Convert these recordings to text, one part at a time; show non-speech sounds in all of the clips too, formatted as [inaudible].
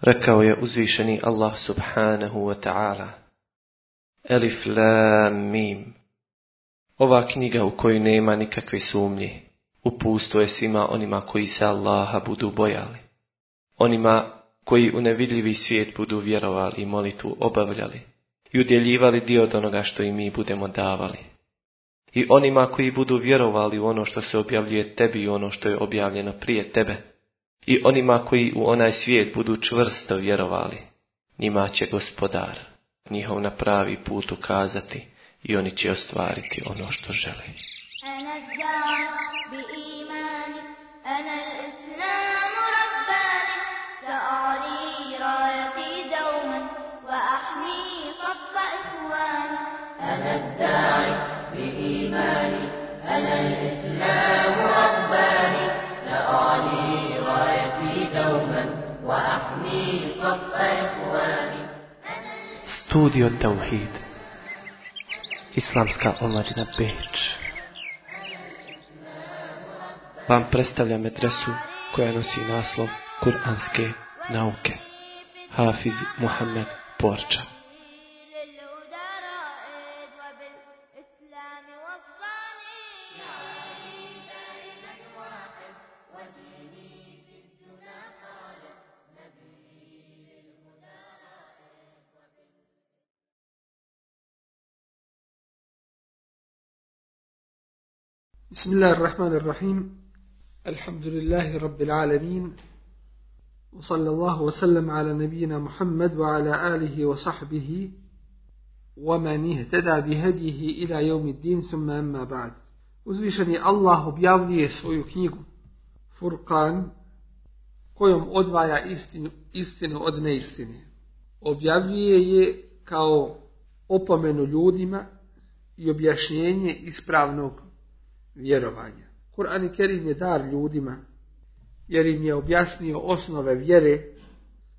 Rekao je uzvišeni Allah subhanahu wa ta'ala. Elif la mim. Ova knjiga u kojoj nema nikakve sumnje. Upusto je svima onima koji se Allaha budu bojali. Onima koji u nevidljivi svijet budu vjerovali i molitu obavljali. I udjeljivali dio od onoga što i mi budemo davali. I onima koji budu vjerovali u ono što se objavljuje tebi i ono što je objavljeno prije tebe i onima koji u onaj svijet budu čvrsto vjerovali, njima će gospodar njihov na pravi put ukazati i oni će ostvariti ono što žele. Studio Tauhid. Islamska omladina Beč. Vam predstavlja medresu koja nosi naslov Kur'anske nauke. Hafiz Muhammed Porča بسم الله الرحمن الرحيم. الحمد لله رب العالمين. وصلى الله وسلم على نبينا محمد وعلى آله وصحبه ومن اهتدى بهديه إلى يوم الدين ثم أما بعد. وزيشني الله بيابلي سوي كنيق فرقان كويوم أدوايا إستن أدنى إستن أبيابلي كاو أبامن ljudima i objašnjenje ispravnog vjerovanja. Kur'an i Kerim je dar ljudima, jer im je objasnio osnove vjere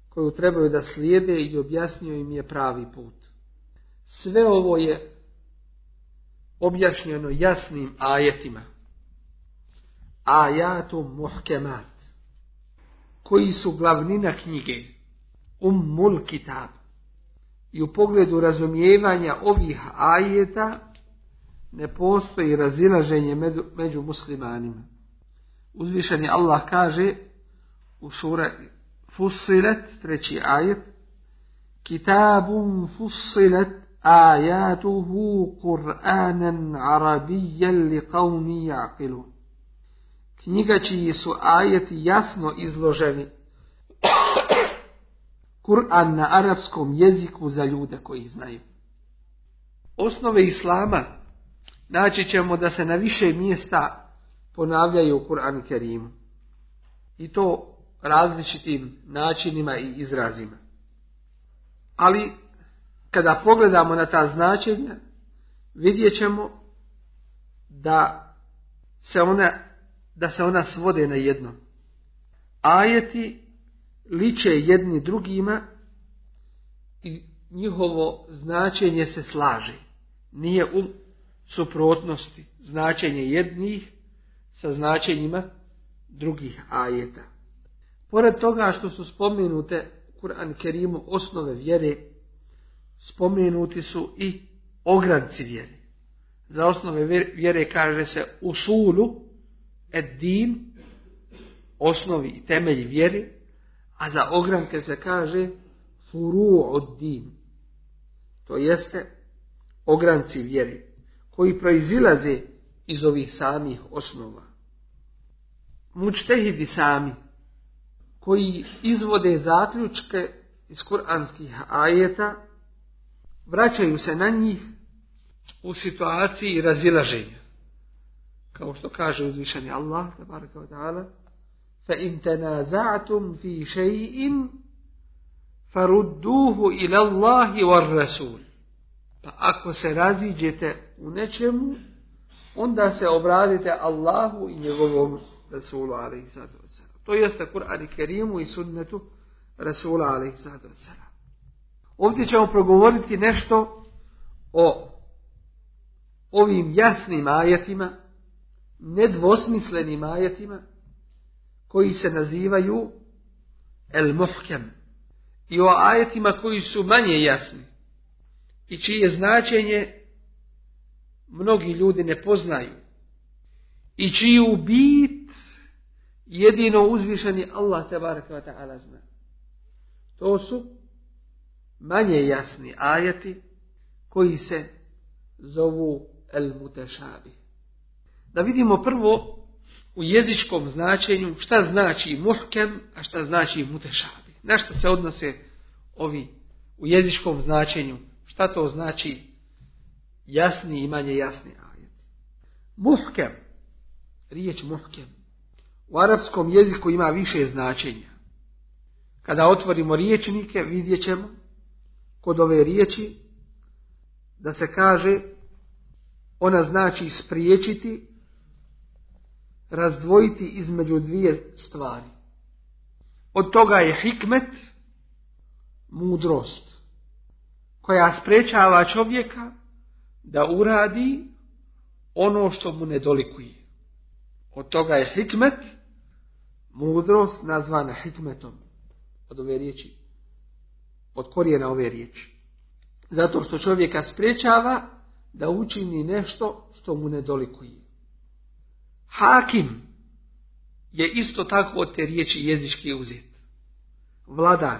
koju trebaju da slijede i objasnio im je pravi put. Sve ovo je objašnjeno jasnim ajetima. Ajatum muhkemat, koji su glavnina knjige, ummul kitab. I u pogledu razumijevanja ovih ajeta ne postoji razilaženje među muslimanima. Uzvišeni Allah kaže u šura Fussilet, treći ajet, Kitabun fussilet ajatuhu Kur'anan arabijan li qavni jaqilun. Knjiga čiji su ajeti jasno izloženi Kur'an na arapskom jeziku za ljude koji znaju. Osnove Islama naći ćemo da se na više mjesta ponavljaju u Kur'an Kerimu. I to različitim načinima i izrazima. Ali kada pogledamo na ta značenja, vidjet ćemo da se ona, da se ona svode na jedno. Ajeti liče jedni drugima i njihovo značenje se slaže. Nije suprotnosti značenje jednih sa značenjima drugih ajeta. Pored toga što su spomenute Kur'an Kerimu osnove vjere, spomenuti su i ogranci vjere. Za osnove vjere kaže se usulu, din, osnovi i temelji vjere, a za ogranke se kaže furu od din. To jeste ogranci vjere koji proizilaze iz ovih samih osnova. Mučtehidi sami, koji izvode zaključke iz kuranskih ajeta, vraćaju se na njih u situaciji razilaženja. Kao što kaže uzvišeni Allah, tabaraka wa ta'ala, tanaza'tum fi shay'in farudduhu ila Allahi war rasul. Pa ako se raziđete u nečemu, onda se obradite Allahu i njegovom Rasulu alaihi To jeste Kur'an i Kerimu i sunnetu Rasula alaihi Ovdje ćemo progovoriti nešto o ovim jasnim ajetima, nedvosmislenim ajetima, koji se nazivaju El Muhkem, i o ajetima koji su manje jasni i čije značenje mnogi ljudi ne poznaju i čiju bit jedino uzvišeni Allah te wa ta'ala zna. To su manje jasni ajeti koji se zovu el mutešabi. Da vidimo prvo u jezičkom značenju šta znači muhkem, a šta znači mutešabi. Na što se odnose ovi u jezičkom značenju, šta to znači jasni i manje jasni ajeti. Muhkem, riječ muhkem, u arapskom jeziku ima više značenja. Kada otvorimo riječnike vidjet ćemo kod ove riječi da se kaže ona znači spriječiti, razdvojiti između dvije stvari. Od toga je hikmet, mudrost, koja sprečava čovjeka da uradi ono što mu ne dolikuje. Od toga je hikmet, mudrost nazvana hikmetom od ove riječi, od korijena ove riječi. Zato što čovjeka sprečava da učini nešto što mu ne dolikuje. Hakim je isto tako od te riječi jezički uzet. Vladar.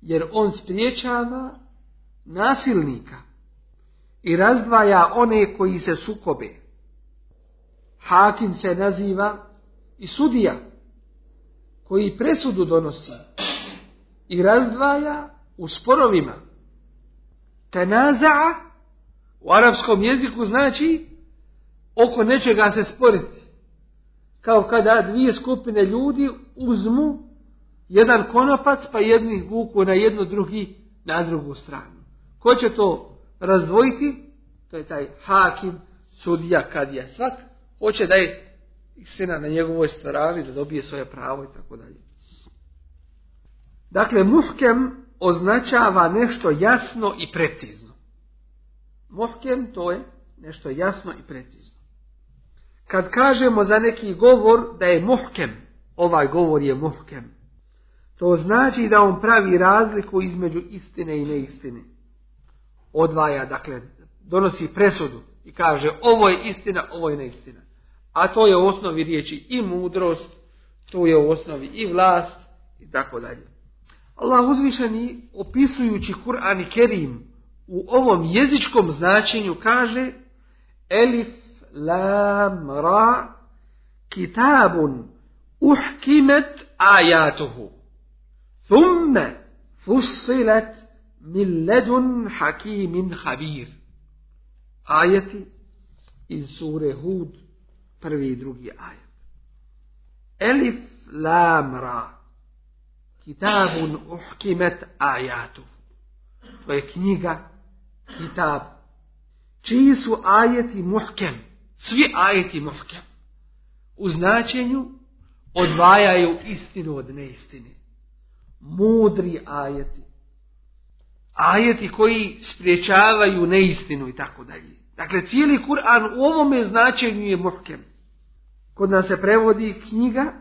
Jer on spriječava nasilnika i razdvaja one koji se sukobe. Hakim se naziva i sudija koji presudu donosi i razdvaja u sporovima. Tenaza u arapskom jeziku znači oko nečega se sporiti. Kao kada dvije skupine ljudi uzmu jedan konopac pa jedni vuku na jednu drugi na drugu stranu. Ko će to razdvojiti? To je taj hakim, sudija, kadija. Svak hoće da je sina na njegovoj strani, da dobije svoje pravo i tako dalje. Dakle, muhkem označava nešto jasno i precizno. Muhkem to je nešto jasno i precizno. Kad kažemo za neki govor da je muhkem, ovaj govor je muhkem, to znači da on pravi razliku između istine i neistine. Odvaja, dakle, donosi presudu i kaže ovo je istina, ovo je neistina. A to je u osnovi riječi i mudrost, to je u osnovi i vlast i tako dalje. Allah uzvišeni opisujući Kur'an i Kerim u ovom jezičkom značenju kaže Elif lam ra kitabun uhkimet ajatuhu thumme fussilet min ledun hakimin habir. Ajeti iz sure Hud prvi i drugi ajet. Elif lam ra. Kitabun uhkimet ajatu. To je knjiga, kitab. Čiji su ajeti muhkem? Svi ajeti muhkem. U značenju odvajaju istinu od neistine. Mudri ajeti. Ajeti koji spriječavaju neistinu i tako dalje. Dakle, cijeli Kur'an u ovome značenju je muhkem. Kod nas se prevodi knjiga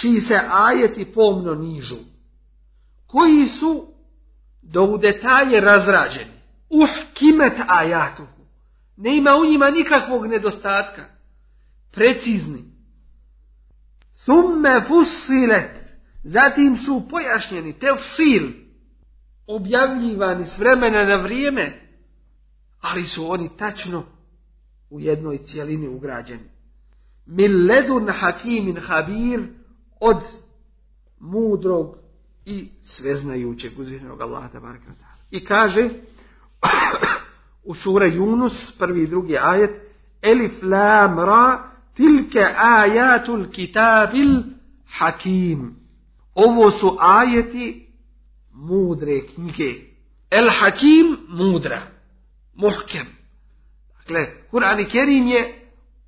čiji se ajeti pomno nižu. Koji su do u detalje razrađeni. Uh, kimet ajatuhu. Ne ima u njima nikakvog nedostatka. Precizni. Summe fusilet. Zatim su pojašnjeni. Tefsil. Objavljivani s vremena na vrijeme ali su oni tačno u jednoj cijelini ugrađeni. Min ledun hakimin habir od mudrog i sveznajućeg uzvišenog Allaha I kaže u sura Yunus, prvi i drugi ajet, Elif lam ra tilke ajatul kitabil hakim. Ovo su ajeti mudre knjige. El hakim mudra muhkem. Dakle, Kur'an i Kerim je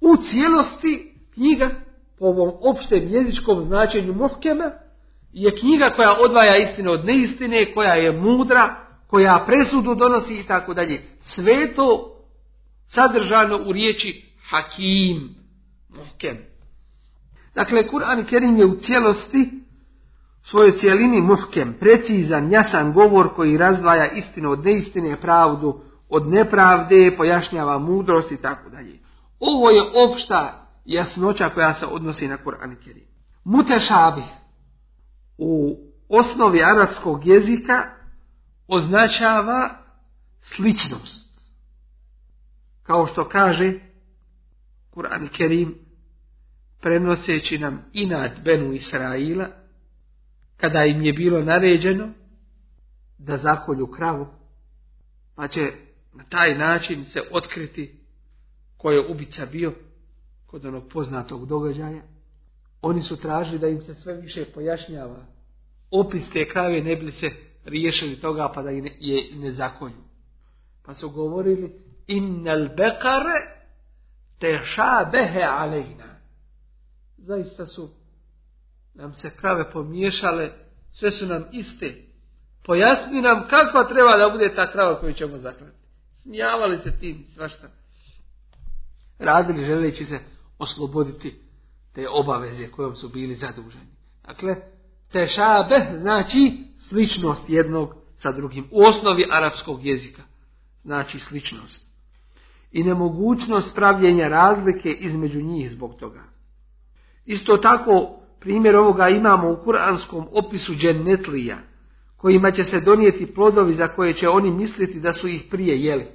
u cijelosti knjiga po ovom opštem jezičkom značenju muhkema je knjiga koja odvaja istinu od neistine, koja je mudra, koja presudu donosi i tako dalje. Sve to sadržano u riječi hakim, muhkem. Dakle, Kur'an i Kerim je u cijelosti svojoj cijelini muhkem, precizan, jasan govor koji razdvaja istinu od neistine, pravdu od nepravde, pojašnjava mudrost i tako dalje. Ovo je opšta jasnoća koja se odnosi na Kur'an i Kerim. Mutešabih u osnovi arapskog jezika označava sličnost. Kao što kaže Kur'an Kerim prenoseći nam inad Benu Israila kada im je bilo naređeno da zakolju kravu pa će na taj način se otkriti ko je ubica bio kod onog poznatog događaja. Oni su tražili da im se sve više pojašnjava opis te krave ne bi se riješili toga pa da je ne zakolju. Pa su govorili innal bekare behe alejna. Zaista su nam se krave pomiješale, sve su nam iste. Pojasni nam kakva treba da bude ta krava koju ćemo zaklati. Smijavali se tim svašta. Radili želeći se osloboditi te obaveze kojom su bili zaduženi. Dakle, tešabe znači sličnost jednog sa drugim. U osnovi arapskog jezika znači sličnost. I nemogućnost pravljenja razlike između njih zbog toga. Isto tako primjer ovoga imamo u kuranskom opisu džennetlija, kojima će se donijeti plodovi za koje će oni misliti da su ih prije jeli.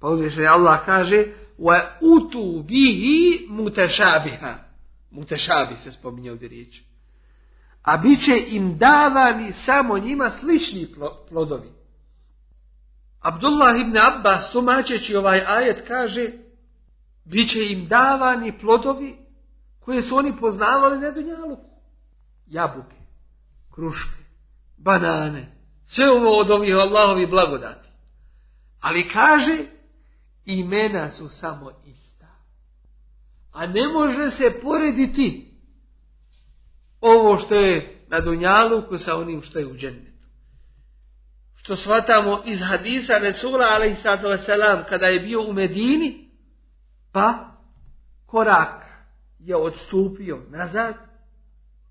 Pa uzviše Allah kaže wa utu bihi mutešabiha. Mutešabi se spominje ovdje riječ a bit će im davani samo njima slični plodovi. Abdullah ibn Abbas, tumačeći ovaj ajet, kaže, bit će im davani plodovi koje su oni poznavali na Dunjaluku. Jabuke, kruške, banane, sve ovo od ovih Allahovi blagodati. Ali kaže, imena su samo ista. A ne može se porediti ovo što je na Dunjaluku sa onim što je u džennetu. Što shvatamo iz hadisa Resula selam kada je bio u Medini, pa korak je odstupio nazad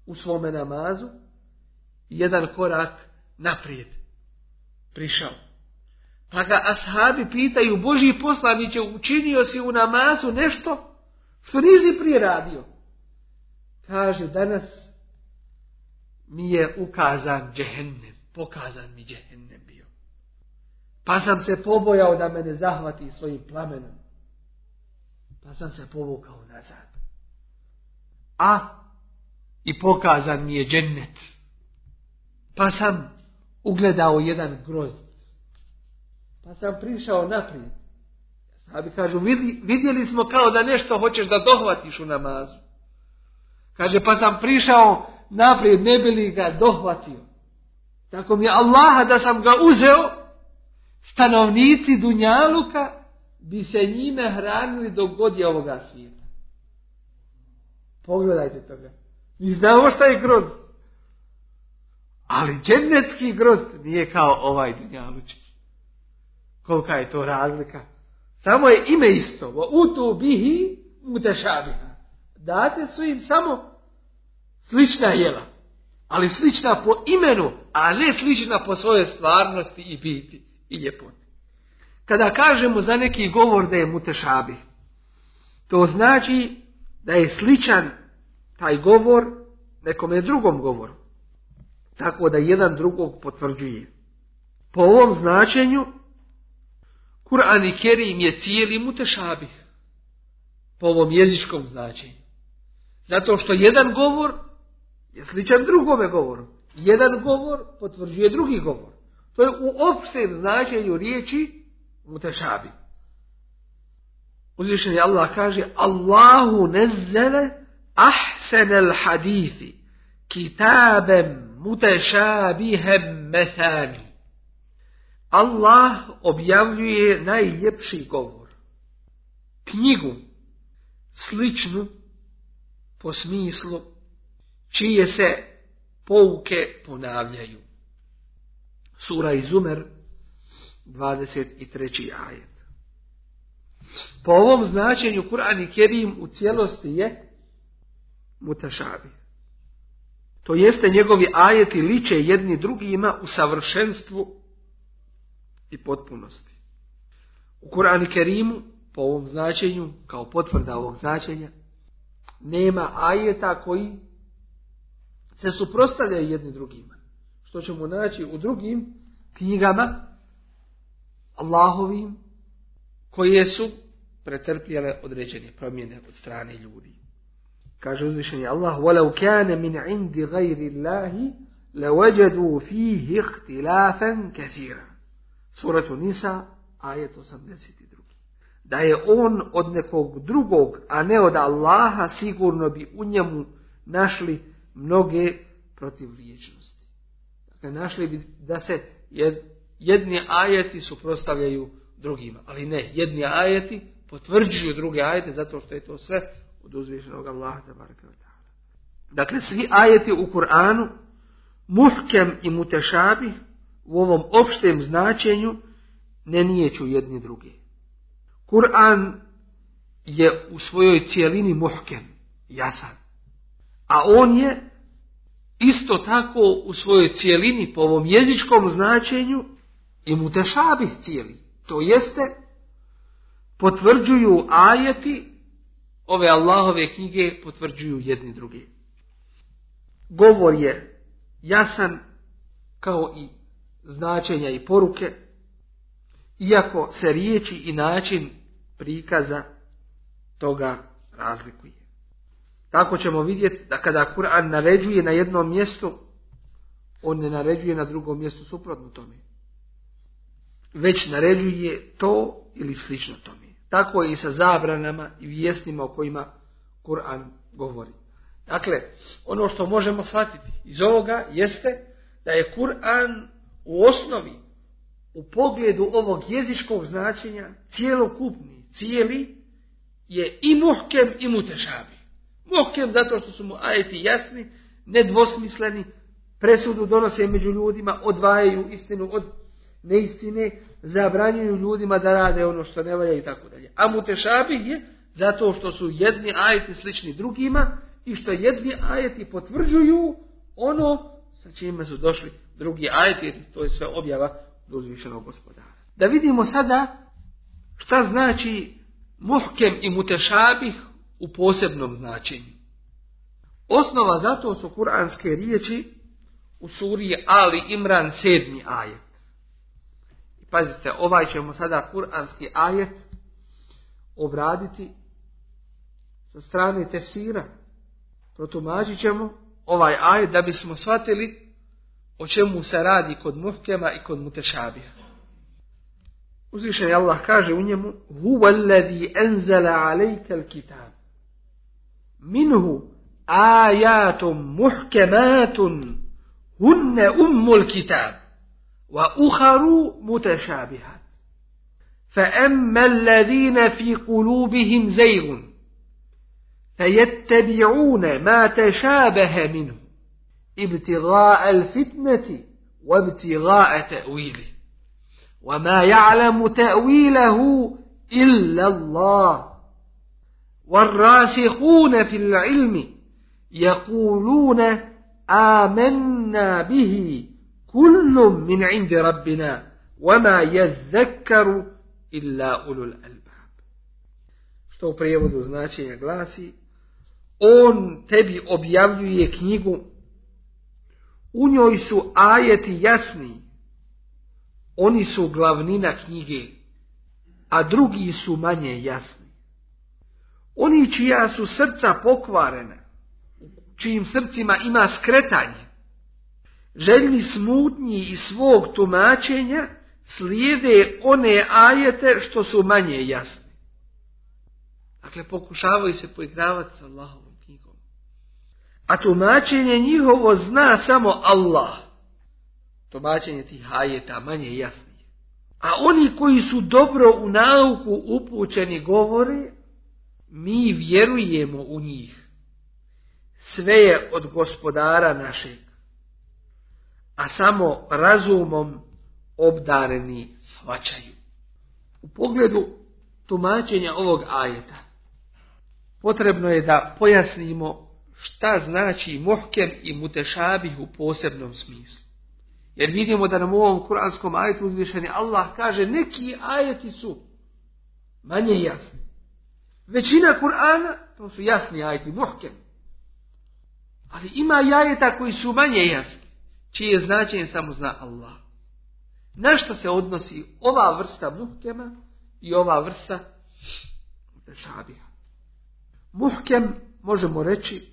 u svome namazu jedan korak naprijed prišao. Pa ga ashabi pitaju, Boži poslaniće, učinio si u namazu nešto što nisi prije radio. Kaže, danas mi je ukazan džehennem, pokazan mi džehennem bio. Pa sam se pobojao da me ne zahvati svojim plamenom. Pa sam se povukao nazad. A i pokazan mi je džennet. Pa sam ugledao jedan grozd. Pa sam prišao naprijed. Sabi kažu, vidjeli smo kao da nešto hoćeš da dohvatiš u namazu. Kaže, pa sam prišao naprijed, ne bi li ga dohvatio. Tako mi je Allaha da sam ga uzeo, stanovnici Dunjaluka bi se njime hranili dok god ovoga svijeta. Pogledajte toga. Mi znamo šta je grozd. Ali džennetski grozd nije kao ovaj Dunjalučki. Kolika je to razlika. Samo je ime isto. U tu bihi mutešabiha. Date su im samo slična jela, ali slična po imenu, a ne slična po svojoj stvarnosti i biti i ljepoti. Kada kažemo za neki govor da je mutešabi, to znači da je sličan taj govor nekome drugom govoru. Tako da jedan drugog potvrđuje. Po ovom značenju, Kur'an i Kerim je cijeli mutešabih. Po ovom jezičkom značenju. Zato što jedan govor je sličan drugome govoru. Jedan govor potvrđuje drugi govor. To je u opštem značenju riječi mutešabi. Uzvišeni Allah kaže Allahu nezzele ahsenel hadithi kitabem mutešabihem methani. Allah objavljuje najljepši govor. Knjigu sličnu po smislu čije se pouke ponavljaju. Sura Izumer, 23. ajet. Po ovom značenju Kur'an i Kerim u cijelosti je mutašabi. To jeste njegovi ajeti liče jedni drugima u savršenstvu i potpunosti. U Kur'anu Kerimu, po ovom značenju, kao potvrda ovog značenja, nema ajeta koji se suprostavljaju jedni drugima. Što ćemo naći u drugim knjigama Allahovim koje su pretrpjele određene promjene od strane ljudi. Kaže uzvišeni Allah: "Walau kana min 'indi غَيْرِ Allahi lawajadu fihi ikhtilafan كَثِيرًا Suratu Nisa, ajet 82. Da je on od nekog drugog, a ne od Allaha, sigurno bi u njemu našli mnoge protivriječnosti. Dakle, našli bi da se jedni ajeti suprostavljaju drugima, ali ne, jedni ajeti potvrđuju druge ajete zato što je to sve od uzvišenog Allaha Dakle, svi ajeti u Kur'anu, muhkem i mutešabi, u ovom opštem značenju, ne nijeću jedni druge. Kur'an je u svojoj cijelini muhkem, jasan. A on je isto tako u svojoj cijelini po ovom jezičkom značenju i mutešabih cijeli. To jeste, potvrđuju ajeti, ove Allahove knjige potvrđuju jedni drugi. Govor je jasan kao i značenja i poruke, iako se riječi i način prikaza toga razlikuje. Tako ćemo vidjeti da kada Kur'an naređuje na jednom mjestu, on ne naređuje na drugom mjestu suprotno tome. Već naređuje to ili slično tome. Tako i sa zabranama i vijestima o kojima Kur'an govori. Dakle, ono što možemo shvatiti iz ovoga jeste da je Kur'an u osnovi, u pogledu ovog jezičkog značenja, cijelokupni, cijeli, je i muhkem i mutešabi. Muhkem zato što su mu ajeti jasni, nedvosmisleni, presudu donose među ljudima, odvajaju istinu od neistine, zabranjuju ljudima da rade ono što ne valja i tako dalje. A mutešabih je zato što su jedni ajeti slični drugima i što jedni ajeti potvrđuju ono sa čime su došli drugi ajeti, to je sve objava do gospodara. Da vidimo sada šta znači muhkem i mutešabih u posebnom značenju. Osnova za to su kuranske riječi u suri Ali Imran sedmi ajet. Pazite, ovaj ćemo sada kuranski ajet obraditi sa strane tefsira. Protumačit ćemo ovaj ajet da bismo shvatili o čemu se radi kod muhkema i kod mutešabija. Uzvišen Allah kaže u njemu Huwa alladhi enzala alejka al-kitab. Minhu ajatum muhkematun hunne ummul kitab ukharu mutashabihat. فأما الذين في قلوبهم زيغ فيتبعون ما تشابه منه ابتغاء الفتنة وابتغاء تأويله وما يعلم تأويله إلا الله والراسخون في العلم يقولون آمنا به كل من عند ربنا وما يذكر إلا أولو الألباب Što u prijevodu značenja glasi, on tebi objavljuje knjigu U njoj su ajeti jasni, oni su glavnina knjige, a drugi su manje jasni. Oni čija su srca pokvarena, čijim srcima ima skretanje, željni smutnji i svog tumačenja, slijede one ajete što su manje jasni. Dakle, pokušavaju se poigravati sa Allahom. A tumačenje njihovo zna samo Allah. Tumačenje tih ajeta manje jasnije. A oni koji su dobro u nauku upućeni govore, mi vjerujemo u njih. Sve je od gospodara našeg. A samo razumom obdareni shvaćaju. U pogledu tumačenja ovog ajeta potrebno je da pojasnimo šta znači muhkem i mutešabih u posebnom smislu. Jer vidimo da nam u ovom kuranskom ajetu uzvišeni Allah kaže neki ajeti su manje jasni. Većina Kur'ana to su jasni ajeti, muhkem. Ali ima jajeta koji su manje jasni, čije značenje samo zna Allah. Na što se odnosi ova vrsta muhkema i ova vrsta mutešabija? Muhkem možemo reći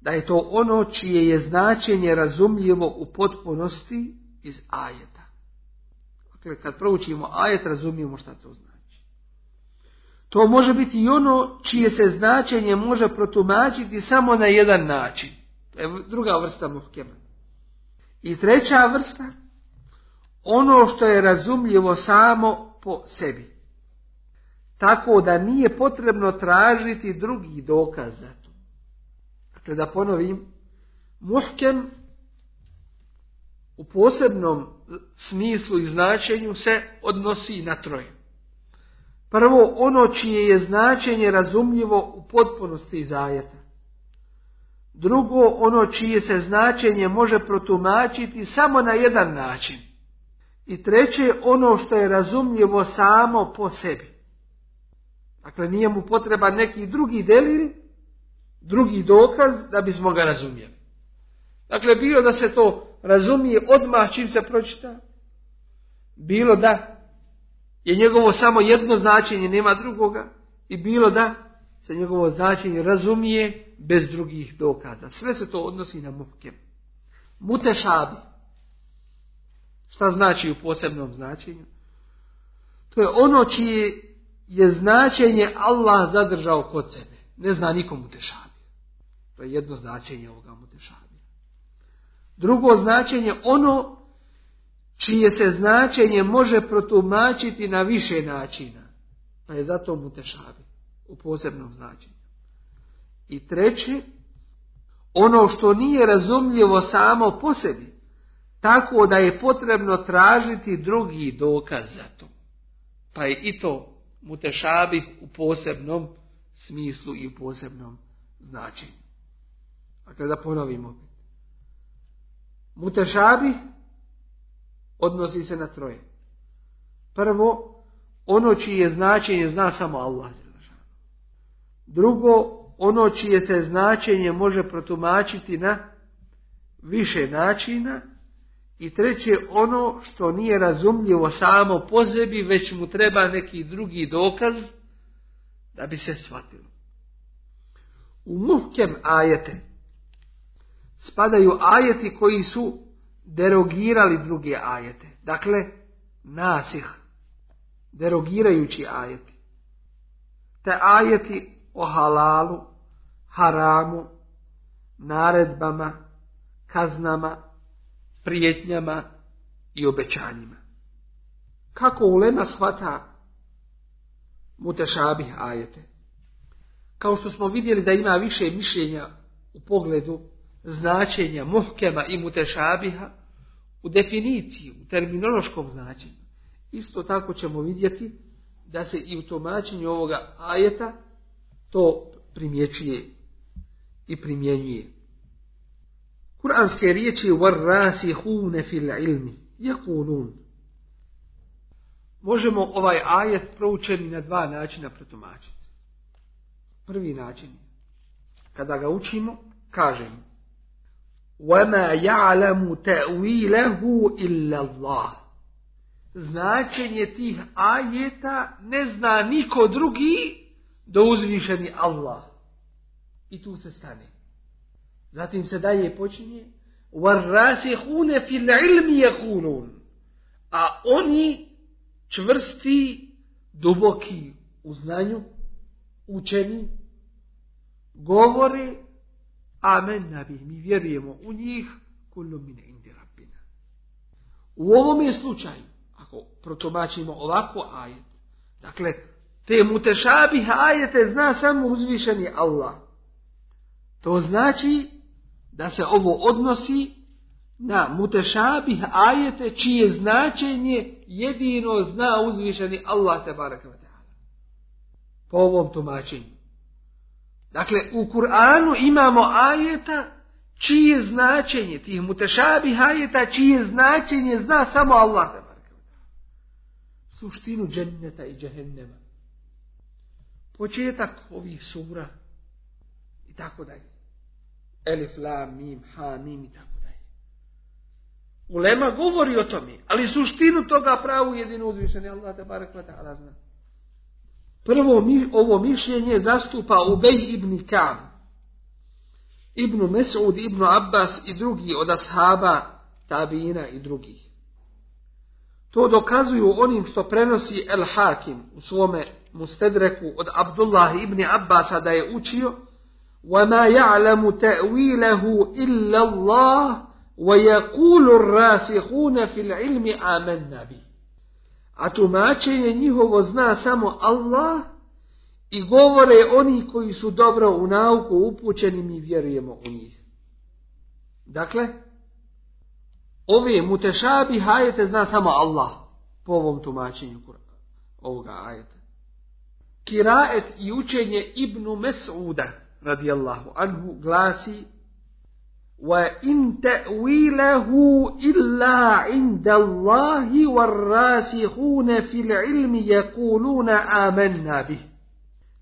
da je to ono čije je značenje razumljivo u potpunosti iz ajeta. Dakle, kad proučimo ajet, razumijemo šta to znači. To može biti i ono čije se značenje može protumačiti samo na jedan način. To je druga vrsta muhkema. I treća vrsta, ono što je razumljivo samo po sebi. Tako da nije potrebno tražiti drugi dokaz za to. Dakle, da ponovim, muhkem u posebnom smislu i značenju se odnosi na troje. Prvo, ono čije je značenje razumljivo u potpunosti iz ajeta. Drugo, ono čije se značenje može protumačiti samo na jedan način. I treće, ono što je razumljivo samo po sebi. Dakle, nije mu potreban neki drugi delil, drugi dokaz da bismo ga razumjeli. Dakle, bilo da se to razumije odmah čim se pročita, bilo da je njegovo samo jedno značenje, nema drugoga, i bilo da se njegovo značenje razumije bez drugih dokaza. Sve se to odnosi na muhkem. Mutešabi. Šta znači u posebnom značenju? To je ono čije je značenje Allah zadržao kod sebe. Ne zna nikomu tešabi. To je jedno značenje ovoga mutešabi. Drugo značenje ono čije se značenje može protumačiti na više načina. Pa je zato mutešabi u posebnom značenju. I treće, ono što nije razumljivo samo po sebi, tako da je potrebno tražiti drugi dokaz za to. Pa je i to mutešabih u posebnom smislu i u posebnom značenju. Dakle, da ponovimo opet. Mutešabih odnosi se na troje. Prvo, ono čije značenje zna samo Allah. Drugo, ono čije se značenje može protumačiti na više načina. I treće, ono što nije razumljivo samo po sebi, već mu treba neki drugi dokaz da bi se shvatilo. U muhkem ajete spadaju ajeti koji su derogirali druge ajete. Dakle, nasih, derogirajući ajeti. Te ajeti o halalu, haramu, naredbama, kaznama, prijetnjama i obećanjima. Kako ulema shvata mutešabih ajete? Kao što smo vidjeli da ima više mišljenja u pogledu značenja muhkema i mutešabiha u definiciji, u terminološkom značenju. Isto tako ćemo vidjeti da se i u tumačenju ovoga ajeta to primjećuje i primjenjuje. Kur'anske riječi وَالرَّاسِهُونَ fil ilmi يَقُولُونَ Možemo ovaj ajet proučeni na dva načina protumačiti. Prvi način kada ga učimo, kažemo وَمَا يَعْلَمُ تَأْوِيلَهُ إِلَّا اللَّهِ Značenje tih ajeta ne zna niko drugi do uzvišeni Allah. I tu se stane. Zatim se dalje počinje وَالرَّاسِحُونَ فِي الْعِلْمِ يَقُولُونَ A oni čvrsti, duboki u znanju, učeni, govore amen nabi, mi vjerujemo u njih, kullu mine indi rabbina. U ovom je slučaju, ako protumačimo ovako ajet, dakle, te mutešabih ajete zna samo uzvišeni Allah. To znači da se ovo odnosi na mutešabih ajete čije značenje jedino zna uzvišeni Allah te Po ovom tumačenju. Dakle, u Kur'anu imamo ajeta čije značenje, tih mutešabih ajeta, čije značenje zna samo Allah. Suštinu dženneta i džehennema. Početak ovih sura i tako dalje. Elif, la, mim, ha, mim i tako dalje. Ulema govori o tome, ali suštinu toga pravu jedino uzvišeni Allah te barek zna. Prvo ovo mišljenje zastupa Ubej ibn Kam, Ibn Mesud, Ibn Abbas i drugi od ashaba, tabina i drugih. To dokazuju onim što prenosi El Hakim u svome mustedreku od Abdullah ibn Abbasa da je učio وَمَا يَعْلَمُ تَأْوِيلَهُ إِلَّا اللَّهُ وَيَقُولُ الرَّاسِخُونَ فِي الْعِلْمِ آمَنَّا بِهِ A tumačenje njihovo zna samo Allah i govore oni koji su dobro u nauku upućeni mi vjerujemo u njih. Dakle, ove mutešabi hajete zna samo Allah po ovom tumačenju ovoga ajeta. Kiraet i učenje Ibnu Mes'uda radijallahu anhu glasi وَإِن تَأْوِيلَهُ إِلَّا عِنْدَ اللَّهِ وَالرَّاسِخُونَ فِي الْعِلْمِ يَقُولُونَ آمَنَّا بِهِ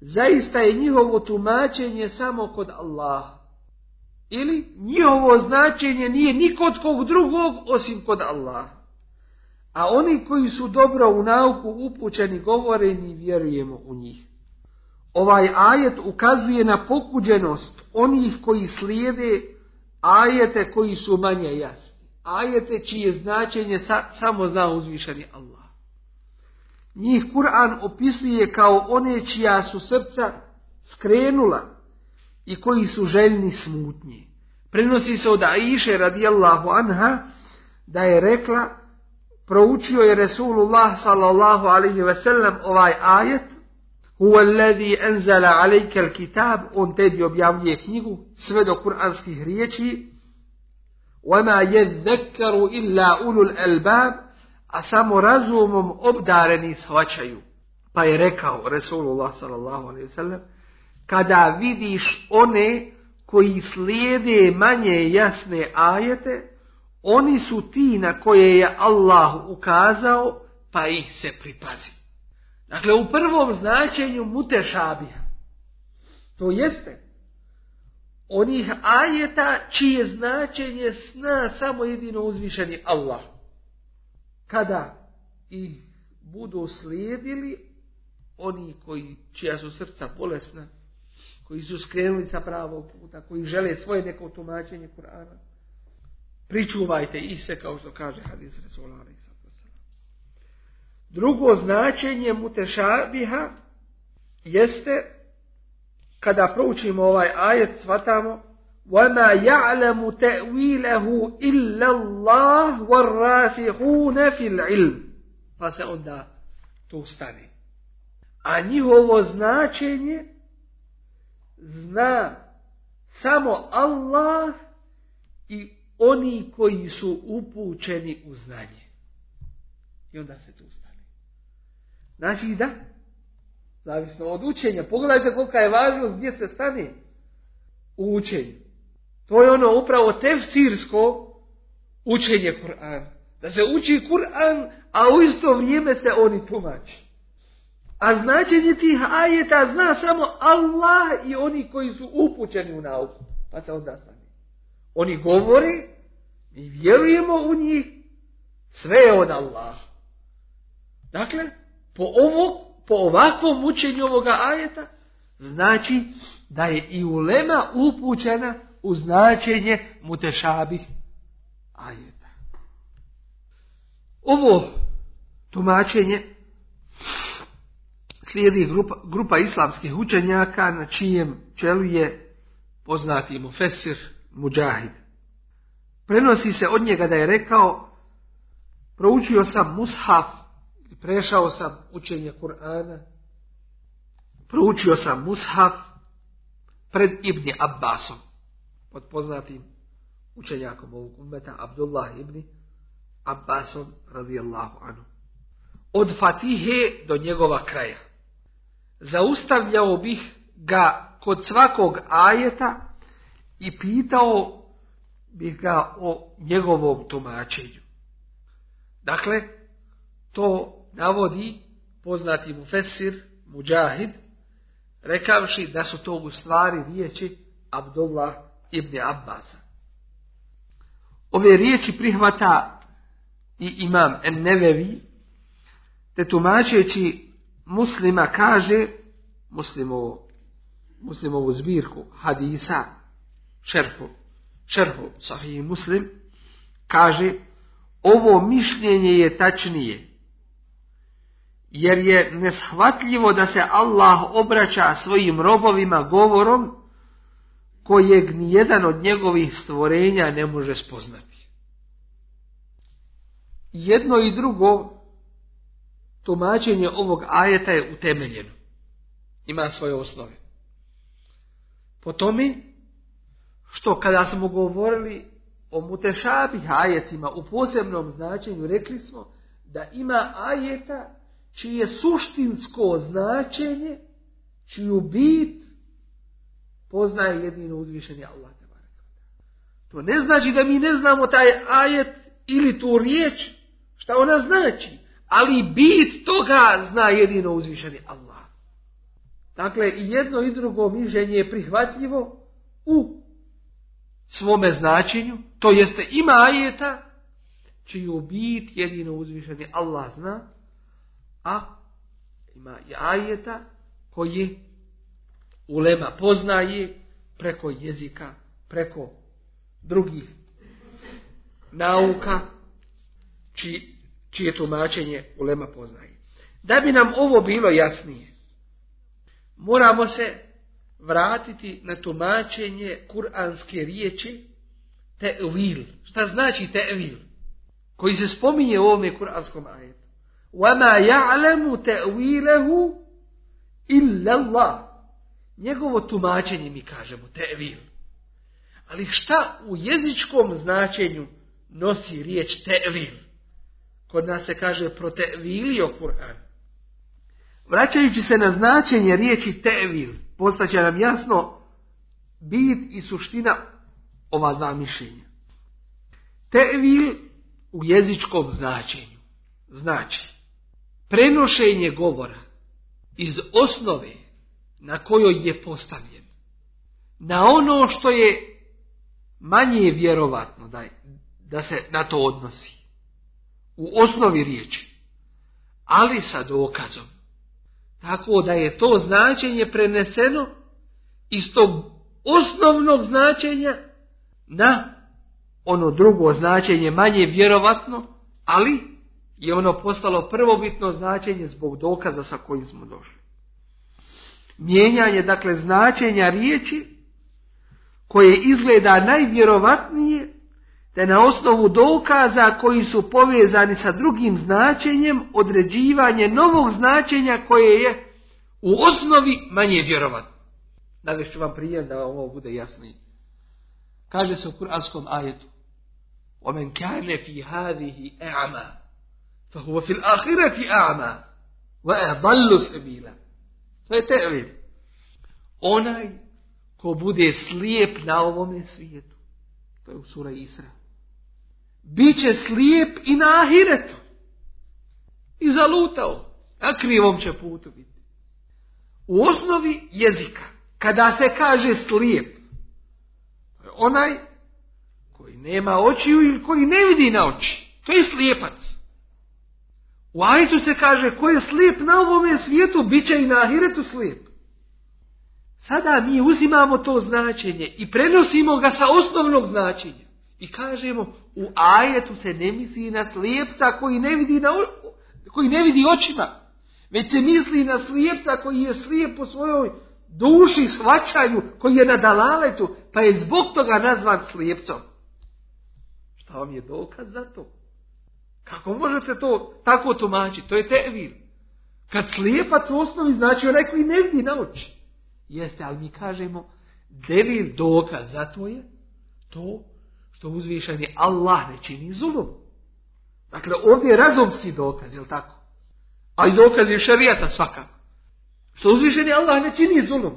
Zaista je njihovo tumačenje samo kod Allaha. Ili njihovo značenje nije ni kod kog drugog osim kod Allaha. A oni koji su dobro u nauku upućeni govore mi vjerujemo u njih. Ovaj ajet ukazuje na pokuđenost onih koji slijede ajete koji su manje jasni. Ajete čije značenje samo zna uzvišeni Allah. Njih Kur'an opisuje kao one čija su srca skrenula i koji su željni smutnje. Prenosi se od Aiše radijallahu anha da je rekla, proučio je Resulullah sallallahu alaihi ve sellem ovaj ajet, Huwa alladhi anzala alayka alkitab, on tebi objavljuje knjigu, sve do kuranskih riječi, وَمَا يَذَّكَّرُ إِلَّا أُولُو الْأَلْبَابِ A samo razumom obdareni shvaćaju. Pa je rekao Resulullah sallallahu alaihi sallam, kada vidiš one koji slijede manje jasne ajete, oni su ti na koje je Allah ukazao, pa ih se pripazi. Dakle, u prvom značenju mutešabija. To jeste onih ajeta čije značenje sna samo jedino uzvišeni Allah. Kada ih budu slijedili oni koji, čija su srca bolesna, koji su skrenuli sa pravog puta, koji žele svoje neko tumačenje Kur'ana, pričuvajte ih se kao što kaže hadis Resulana Drugo značenje mutešabiha jeste kada proučimo ovaj ajet shvatamo وَمَا يَعْلَمُ تَأْوِيلَهُ إِلَّا اللَّهُ وَالرَّاسِحُونَ فِي الْعِلْمِ Pa se onda tu stane. A njihovo značenje zna samo Allah i oni koji su upućeni u znanje. I onda se tu stane. Znači da, zavisno od učenja. Pogledajte kolika je važnost gdje se stane u učenju. To je ono upravo tefsirsko učenje Kur'ana. Da se uči Kur'an, a u isto vrijeme se oni tumači. A značenje tih ajeta zna samo Allah i oni koji su upućeni u nauku. Pa se onda stane. Oni govore, i vjerujemo u njih, sve je od Allaha. Dakle, po, ovo, po ovakvom učenju ovoga ajeta, znači da je i ulema upućena u značenje mutešabih ajeta. Ovo tumačenje slijedi grupa, grupa islamskih učenjaka na čijem čelu je poznati mu Fesir Mujahid. Prenosi se od njega da je rekao proučio sam mushaf prešao sam učenje Kur'ana, proučio sam mushaf pred Ibni Abbasom, pod poznatim učenjakom ovog umeta, Abdullah ibn Abbasom radijallahu anhu. Od Fatihe do njegova kraja. Zaustavljao bih ga kod svakog ajeta i pitao bih ga o njegovom tumačenju. Dakle, to navodi poznati mu Fesir, Mujahid, rekavši da su to u stvari riječi Abdullah ibn Abbasa. Ove riječi prihvata i imam En-Nevevi, te tumačeći muslima kaže, muslimovo, muslimovu zbirku hadisa, šerhu, šerhu sahih muslim, kaže, ovo mišljenje je tačnije, jer je neshvatljivo da se Allah obraća svojim robovima govorom kojeg nijedan od njegovih stvorenja ne može spoznati. Jedno i drugo tumačenje ovog ajeta je utemeljeno. Ima svoje osnove. Po tome što kada smo govorili o mutešabih ajetima u posebnom značenju, rekli smo da ima ajeta čije suštinsko značenje, čiju bit poznaje jedino uzvišeni Allah. To ne znači da mi ne znamo taj ajet ili tu riječ, šta ona znači, ali bit toga zna jedino uzvišeni Allah. Dakle, i jedno i drugo mišljenje je prihvatljivo u svome značenju, to jeste ima ajeta čiju bit jedino uzvišeni Allah zna, a ima i ajeta koji ulema poznaje preko jezika, preko drugih nauka, či, čije tumačenje ulema poznaje. Da bi nam ovo bilo jasnije, moramo se vratiti na tumačenje kuranske riječi te'vil. Šta znači te'vil? Koji se spominje u ovome kuranskom ajetu. وَمَا يَعْلَمُ تَأْوِيلَهُ إِلَّا اللَّهُ Njegovo tumačenje mi kažemo te'vil. Ali šta u jezičkom značenju nosi riječ te'vil? Kod nas se kaže protevilio Kur'an. Vraćajući se na značenje riječi te'vil, postaće nam jasno bit i suština ova dva mišljenja. Te'vil u jezičkom značenju znači prenošenje govora iz osnove na kojoj je postavljen na ono što je manje vjerovatno da, da se na to odnosi u osnovi riječi ali sa dokazom tako da je to značenje preneseno iz tog osnovnog značenja na ono drugo značenje manje vjerovatno, ali je ono postalo prvobitno značenje zbog dokaza sa kojim smo došli. Mijenjanje, dakle, značenja riječi koje izgleda najvjerovatnije, te na osnovu dokaza koji su povezani sa drugim značenjem, određivanje novog značenja koje je u osnovi manje vjerovatno. Navešću vam prije da ovo bude jasnije. Kaže se u kuranskom ajetu وَمَنْ كَانَ فِي هَذِهِ أَعْمَى فَهُوَ فِي الْآخِرَةِ أَعْمَى وَأَضَلُّ سَبِيلًا To je tevil. Onaj ko bude slijep na ovome svijetu. To je u sura Isra. Biće slijep i na ahiretu. I zalutao. Na krivom će putu biti. U osnovi jezika, kada se kaže slijep, onaj koji nema očiju ili koji ne vidi na oči. To je slijepac. U ajetu se kaže ko je slijep na ovome svijetu, bit će i na ahiretu slijep. Sada mi uzimamo to značenje i prenosimo ga sa osnovnog značenja. I kažemo, u ajetu se ne misli na slijepca koji ne vidi, na, koji ne vidi očima. Već se misli na slijepca koji je slijep po svojoj duši, shvaćanju, koji je na dalaletu, pa je zbog toga nazvan slijepcom. Šta vam je dokaz za to? Kako možete to tako tumačiti? To je tevil. Kad slijepac u osnovi znači onaj koji ne vidi na oči. Jeste, ali mi kažemo devil dokaz za to je to što uzvišeni Allah ne čini zulum. Dakle, ovdje je razumski dokaz, je tako? A i dokaz je šarijata svakako. Što uzvišeni Allah ne čini zulum.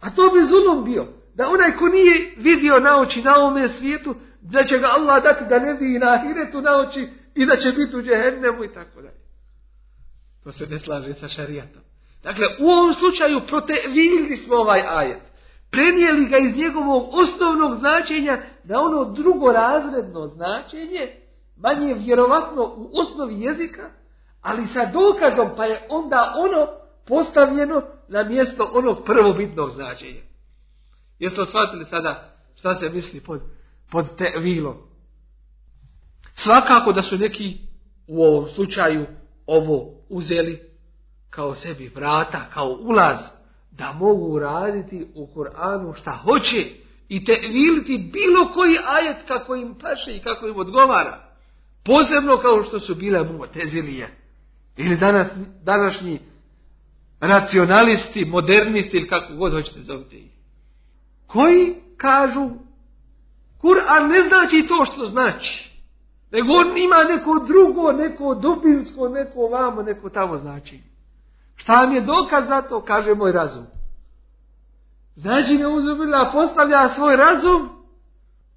A to bi zulum bio. Da onaj ko nije vidio na oči na ovome svijetu, da će ga Allah dati da ne vidi na ahiretu na oči i da će biti u džehennemu i tako dalje. To se ne slaže sa šarijatom. Dakle, u ovom slučaju protevili smo ovaj ajet. Prenijeli ga iz njegovog osnovnog značenja na ono drugorazredno značenje, manje vjerovatno u osnovi jezika, ali sa dokazom, pa je onda ono postavljeno na mjesto onog prvobitnog značenja. Jeste shvatili sada šta se misli pod, pod te vilom? Svakako da su neki u ovom slučaju ovo uzeli kao sebi vrata, kao ulaz, da mogu raditi u Koranu šta hoće i te viliti bilo koji ajet kako im paše i kako im odgovara. Posebno kao što su bile mutezilije. Ili danas, današnji racionalisti, modernisti ili kako god hoćete zovite ih. Koji kažu Kur'an ne znači to što znači. Nego on ima neko drugo, neko dubinsko, neko vamo, neko tamo znači. Šta vam je dokaz za to? Kaže moj razum. Znači ne uzubila postavlja svoj razum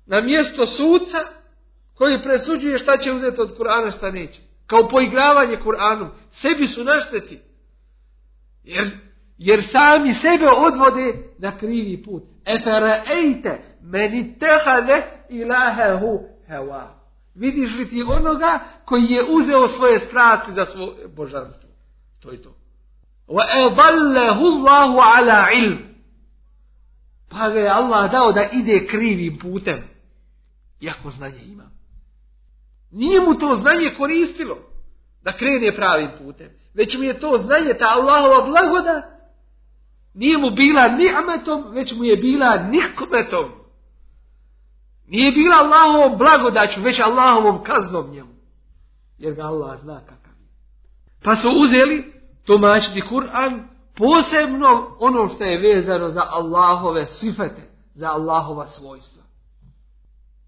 na mjesto suca koji presuđuje šta će uzeti od Kur'ana, šta neće. Kao poigravanje Kur'anom. Sebi su našteti. Jer, jer sami sebe odvode na krivi put. ejte meni tehade ilahehu hewa. Vidiš li ti onoga koji je uzeo svoje strasti za svoje božanstvo? To je to. وَأَضَلَّهُ اللَّهُ عَلَى عِلْمِ Pa ga je Allah dao da ide krivim putem. Jako znanje ima. Nije mu to znanje koristilo da krene pravim putem. Već mu je to znanje, ta Allahova blagoda, nije mu bila ni'metom, već mu je bila nikmetom. Nije bila Allahovom blagodaću, već Allahovom kaznom njemu. Jer ga Allah zna kakav je. Pa su uzeli tumačiti Kur'an posebno ono što je vezano za Allahove sifete, za Allahova svojstva.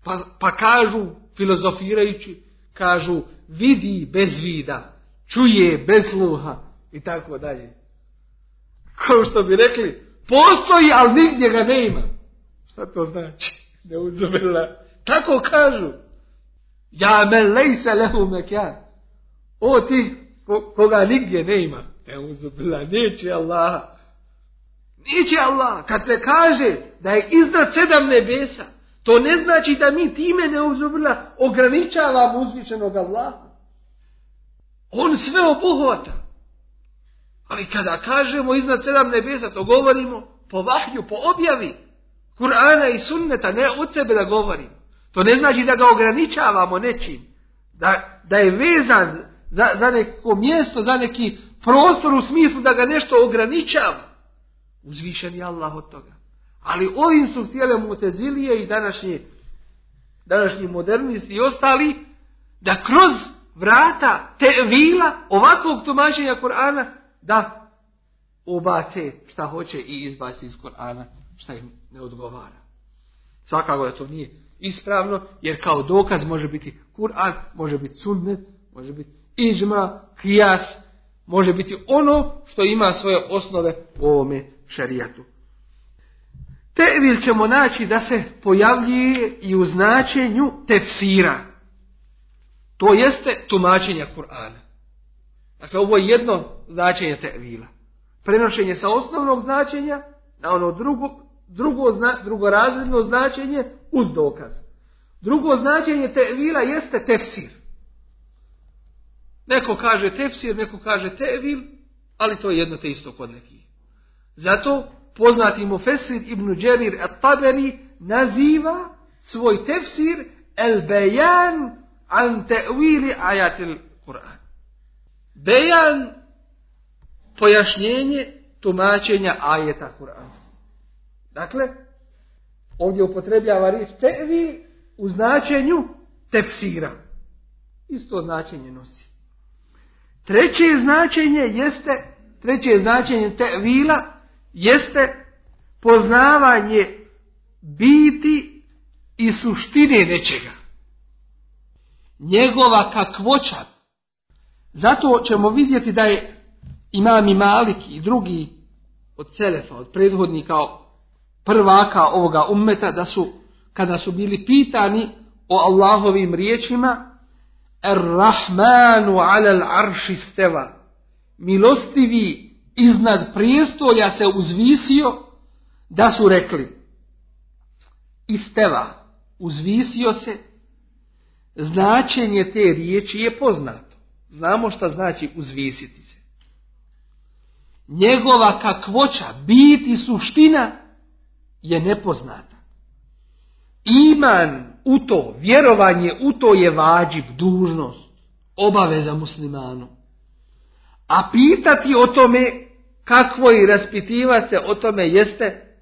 Pa, pa kažu, filozofirajući, kažu vidi bez vida, čuje bez sluha i tako dalje. Kao što bi rekli, postoji, ali nigdje ga nema. Šta to znači? Ne uzubila. Tako kažu. Ja me lejse lehu mekjan. O ti koga nigdje. Ne uzubila. Neće Allah. Neće Allah. Kad se kaže da je iznad sedam nebesa, to ne znači da mi time ne uzubila ograničavamo uzvišenog Allaha. On sve obuhvata. Ali kada kažemo iznad sedam nebesa, to govorimo po vahju, po objavi Kur'ana i sunneta, ne od sebe da govorimo. To ne znači da ga ograničavamo nečim. Da, da je vezan za, za neko mjesto, za neki prostor u smislu da ga nešto ograničava. Uzvišen je Allah od toga. Ali ovim su htjeli mutezilije i današnji, današnji modernisti i ostali da kroz vrata vila ovakvog tumačenja Kur'ana da ubace šta hoće i izbaci iz Kur'ana šta im ne odgovara. Svakako da to nije ispravno, jer kao dokaz može biti Kur'an, može biti sunnet, može biti iđma, kijas, može biti ono što ima svoje osnove u ovome šarijatu. Tevil ćemo naći da se pojavljuje i u značenju tefsira. To jeste tumačenja Kur'ana. Dakle, ovo je jedno značenje tevila. Prenošenje sa osnovnog značenja na ono drugo, drugo drugorazredno značenje uz dokaz. Drugo značenje tevila jeste tefsir. Neko kaže tefsir, neko kaže tevil, ali to je jedno te isto kod nekih. Zato poznati mu Fesir ibn Đerir at-Taberi naziva svoj tefsir el bejan an te'wili ajatil Kur'an. Bejan pojašnjenje tumačenja ajeta Kur'anskih. Dakle, ovdje upotrebljava riječ tevi u značenju tefsira. Isto značenje nosi. Treće značenje jeste, treće značenje tevila jeste poznavanje biti i suštine nečega. Njegova kakvoća. Zato ćemo vidjeti da je imam i Malik i drugi od Selefa, od prethodnika prvaka ovoga ummeta da su, kada su bili pitani o Allahovim riječima, Ar-Rahmanu alal arši steva. Milostivi iznad prijestolja se uzvisio da su rekli isteva, uzvisio se, značenje te riječi je poznato. Znamo šta znači uzvisiti se. Njegova kakvoća, biti suština je nepoznata. Iman u to, vjerovanje u to je vađib, dužnost, obaveza muslimanu. A pitati o tome kakvo i raspitivati se o tome jeste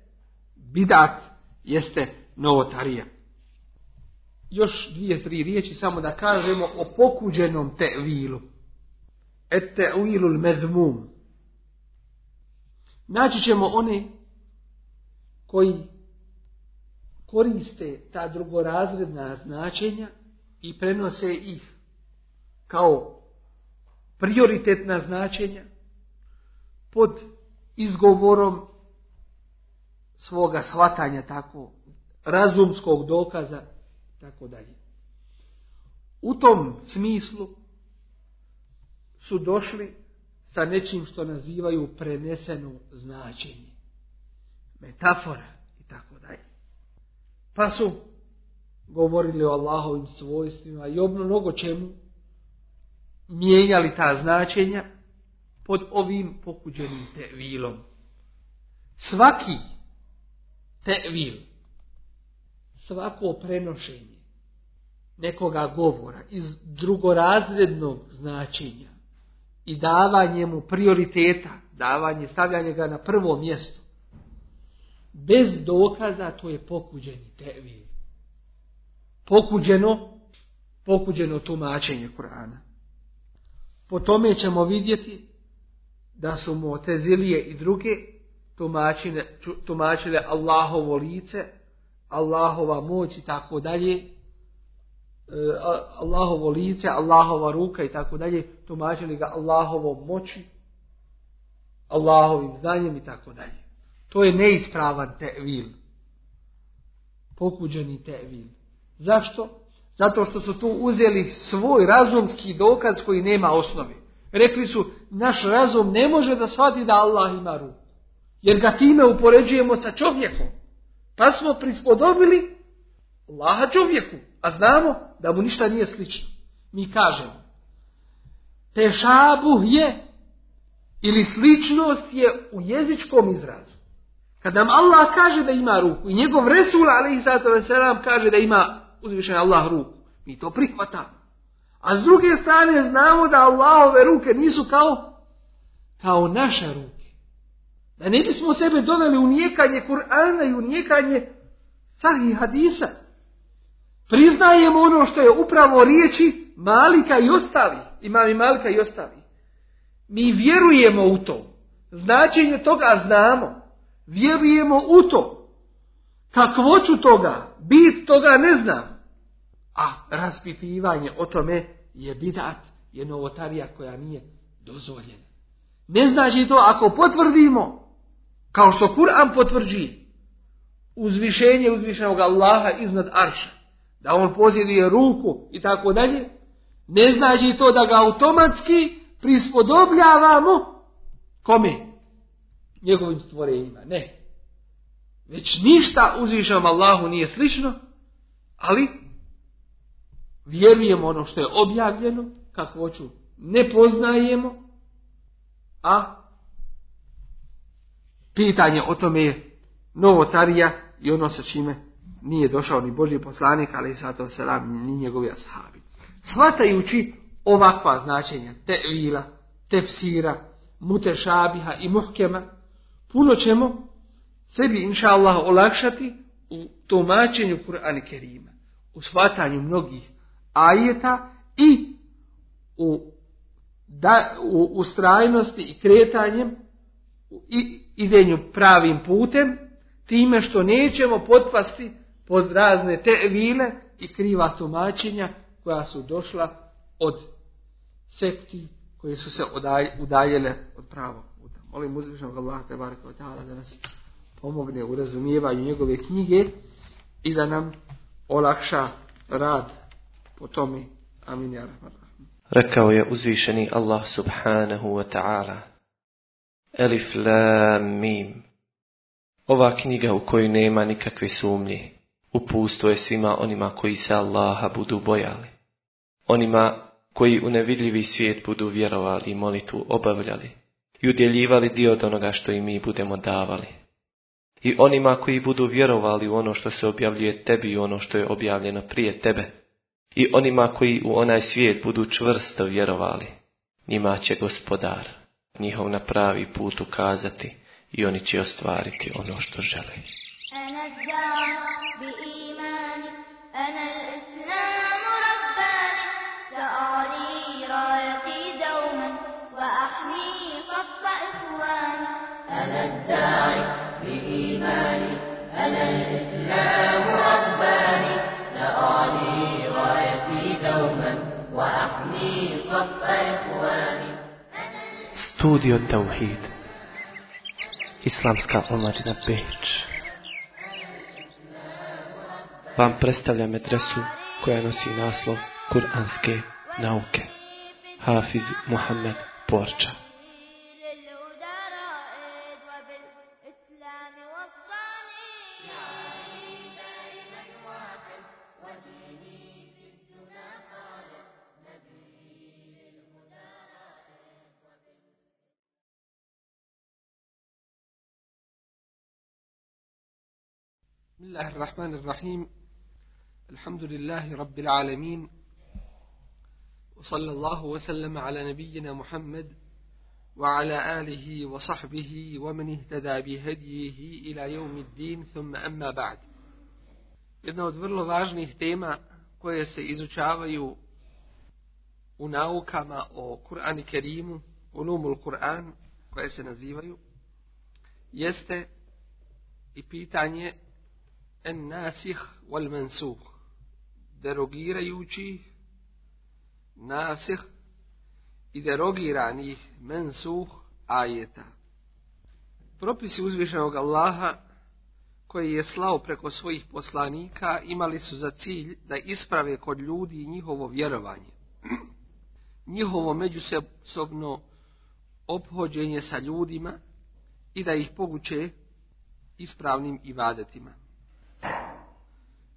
bidat, jeste novotarija. Još dvije, tri riječi samo da kažemo o pokuđenom tevilu. Et tevilul medmum. Naći ćemo one koji koriste ta drugorazredna značenja i prenose ih kao prioritetna značenja pod izgovorom svoga shvatanja tako razumskog dokaza tako dalje. U tom smislu su došli sa nečim što nazivaju preneseno značenje. Metafora i tako dalje. Pa su govorili o Allahovim svojstvima i obno mnogo čemu mijenjali ta značenja pod ovim pokuđenim tevilom. Svaki tevil, svako prenošenje nekoga govora iz drugorazrednog značenja i davanje mu prioriteta, davanje, stavljanje ga na prvo mjesto, bez dokaza to je pokuđeni tevil. Pokuđeno, pokuđeno tumačenje Kur'ana. Po tome ćemo vidjeti da su mu tezilije i druge tumačile, tumačile Allahovo lice, Allahova moć i tako dalje, e, Allahovo lice, Allahova ruka i tako dalje, tumačili ga Allahovom moći, Allahovim znanjem i tako dalje. To je neispravan tevil. Pokuđeni tevil. Zašto? Zato što su tu uzeli svoj razumski dokaz koji nema osnovi. Rekli su, naš razum ne može da shvati da Allah ima ruku. Jer ga time upoređujemo sa čovjekom. Pa smo prispodobili Allaha čovjeku. A znamo da mu ništa nije slično. Mi kažemo, tešabuh je ili sličnost je u jezičkom izrazu. Kad nam Allah kaže da ima ruku i njegov Resul i kaže da ima uzvišen Allah ruku. Mi to prihvatamo. A s druge strane znamo da Allahove ruke nisu kao, kao naša ruke. Da ne bismo sebe doveli u nijekanje Kur'ana i u nijekanje sahih hadisa. Priznajemo ono što je upravo riječi Malika i ostali. Imam Malika i ostali. Mi vjerujemo u to. Značenje toga znamo. Vjerujemo u to. Kakvoću toga, bit toga ne znam. A raspitivanje o tome je bidat, je novotarija koja nije dozvoljena. Ne znači to ako potvrdimo, kao što Kur'an potvrđi, uzvišenje uzvišenog Allaha iznad arša, da on posjeduje ruku i tako dalje, ne znači to da ga automatski prispodobljavamo kome? Njegovim stvorenjima. Ne. Već ništa uzvišenom Allahu nije slično, ali vjerujemo ono što je objavljeno, kakvoću ne poznajemo, a pitanje o tome je novotarija i ono sa čime nije došao ni Boži poslanik, ali i sato selam, ni njegovi ashabi. Svatajući ovakva značenja tevila, tefsira, mutešabiha i muhkema, puno ćemo sebi inša Allah olakšati u tumačenju Kur'ana Kerima, u shvatanju mnogih ajeta i u, da, u ustrajnosti i kretanjem i idenju pravim putem, time što nećemo potpasti pod razne tevile i kriva tumačenja koja su došla od sekti koje su se udaljile od pravog. Molim uzvišnog Allah te da nas pomogne u razumijevanju njegove knjige i da nam olakša rad po tome. Amin. Ja Rekao je uzvišeni Allah subhanahu wa ta'ala. Elif lam mim. Ova knjiga u kojoj nema nikakve sumnje. Upustvo je svima onima koji se Allaha budu bojali. Onima koji u nevidljivi svijet budu vjerovali i molitu obavljali i udjeljivali dio od onoga što i mi budemo davali. I onima koji budu vjerovali u ono što se objavljuje tebi i ono što je objavljeno prije tebe. I onima koji u onaj svijet budu čvrsto vjerovali. Njima će gospodar njihov na pravi put ukazati i oni će ostvariti ono što žele. الداعي أنا الإسلام رباني سأعلي رايتي دوما وأحمي صف إخواني استوديو التوحيد Islamska omladina Beč vam predstavlja medresu koja nosi naslov Kur'anske nauke. Hafiz Muhammed Porča. بسم الله الرحمن الرحيم. الحمد لله رب العالمين. وصلى الله وسلم على نبينا محمد وعلى آله وصحبه ومن اهتدى بهديه إلى يوم الدين ثم أما بعد. Jedna od vrlo važnih tema koje se izučavaju u naukama o Kur'an i Kerimu, ulumul Kur'an, koje se nazivaju, jeste i pitanje en nasih wal mansuh derogirajući nasih i derogiranih mensuh ajeta. Propisi uzvišenog Allaha koji je slao preko svojih poslanika imali su za cilj da isprave kod ljudi njihovo vjerovanje, njihovo međusobno ophođenje sa ljudima i da ih poguće ispravnim ibadetima.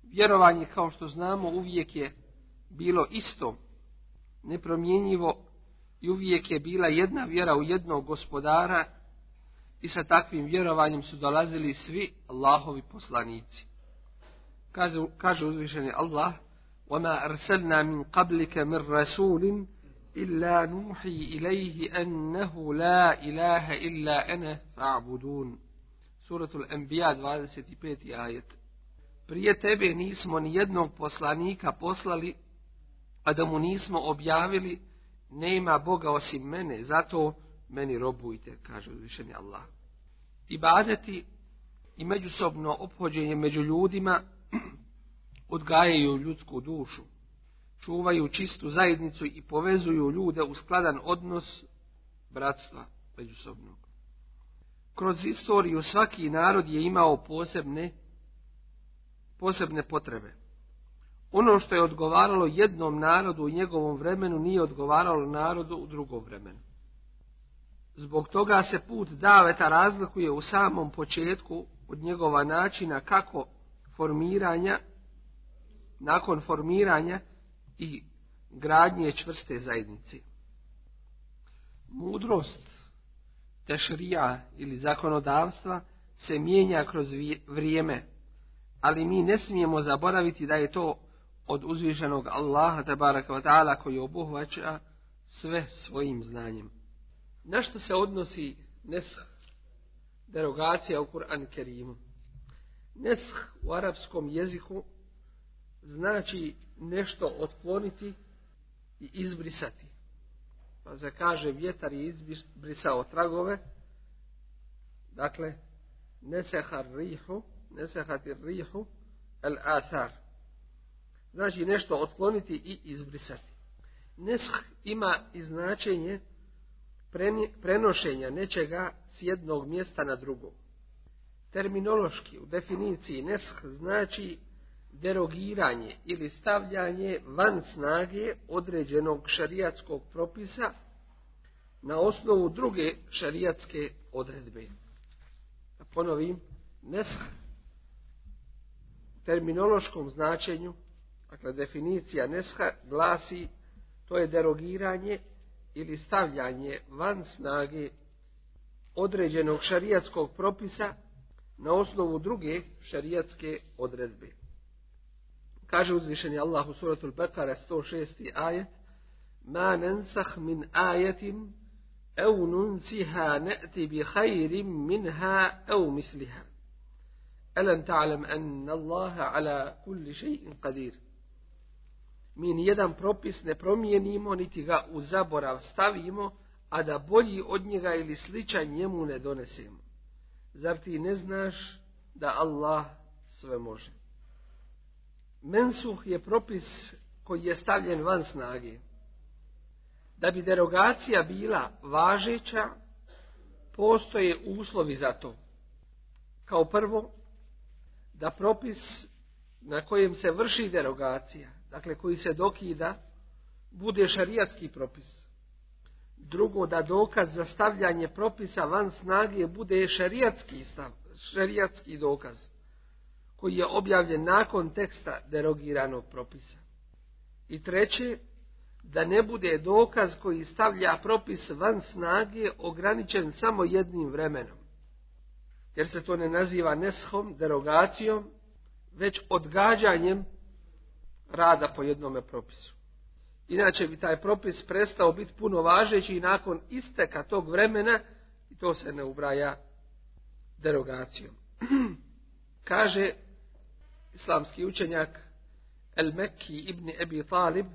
Vjerovanje, kao što znamo, uvijek je bilo isto, nepromjenjivo i uvijek je bila jedna vjera u jednog gospodara i sa takvim vjerovanjem su dolazili svi Allahovi poslanici. Kaže, kaže uzvišeni Allah وَمَا أَرْسَلْنَا مِنْ قَبْلِكَ مِنْ رَسُولٍ إِلَّا نُوحِي إِلَيْهِ أَنَّهُ لَا إِلَهَ إِلَّا أَنَا فَعْبُدُونَ Suratul Anbiya 25. ajet. Prije tebe nismo ni jednog poslanika poslali, a da mu nismo objavili, nema Boga osim mene, zato meni robujte, kaže uzvišeni Allah. Ibadeti i međusobno ophođenje među ljudima [clears throat] odgajaju ljudsku dušu, čuvaju čistu zajednicu i povezuju ljude u skladan odnos bratstva međusobnog. Kroz istoriju svaki narod je imao posebne posebne potrebe. Ono što je odgovaralo jednom narodu u njegovom vremenu nije odgovaralo narodu u drugom vremenu. Zbog toga se put daveta razlikuje u samom početku od njegova načina kako formiranja, nakon formiranja i gradnje čvrste zajednice. Mudrost tešrija ili zakonodavstva se mijenja kroz vrijeme ali mi ne smijemo zaboraviti da je to od uzvišenog Allaha tabaraka wa ta'ala koji obuhvaća sve svojim znanjem. Na što se odnosi nesh, derogacija u Kur'an Kerimu? Nesh u arapskom jeziku znači nešto otkloniti i izbrisati. Pa se kaže vjetar je izbrisao tragove, dakle, nesehar rihu, nesehati rihu el athar. Znači nešto otkloniti i izbrisati. Nesh ima i značenje prenošenja nečega s jednog mjesta na drugo. terminološki u definiciji nesh znači derogiranje ili stavljanje van snage određenog šarijatskog propisa na osnovu druge šarijatske odredbe. Da ponovim, nesk u terminološkom značenju, dakle definicija nesha glasi to je derogiranje ili stavljanje van snage određenog šarijatskog propisa na osnovu druge šarijatske odredbe. Kaže uzvišeni Allah u suratul Bekara 106. ajet Ma nensah min ajetim au nunsiha ne'ti bi hajrim minha au misliha. Alam ta'lam anna Allaha ala kulli še'in qadir. Mi nijedan propis ne promijenimo, niti ga u zaborav stavimo, a da bolji od njega ili sličan njemu ne donesemo. Zar ti ne znaš da Allah sve može? Mensuh je propis koji je stavljen van snage. Da bi derogacija bila važeća, postoje uslovi za to. Kao prvo, da propis na kojem se vrši derogacija, dakle koji se dokida, bude šarijatski propis. Drugo, da dokaz za stavljanje propisa van snage bude šarijatski, stav, šarijatski dokaz koji je objavljen nakon teksta derogiranog propisa. I treće, da ne bude dokaz koji stavlja propis van snage ograničen samo jednim vremenom. Jer se to ne naziva neshom, derogacijom, već odgađanjem rada po jednome propisu. Inače bi taj propis prestao biti puno važeći i nakon isteka tog vremena i to se ne ubraja derogacijom. [clears throat] Kaže islamski učenjak El Mekki ibn Ebi Talib,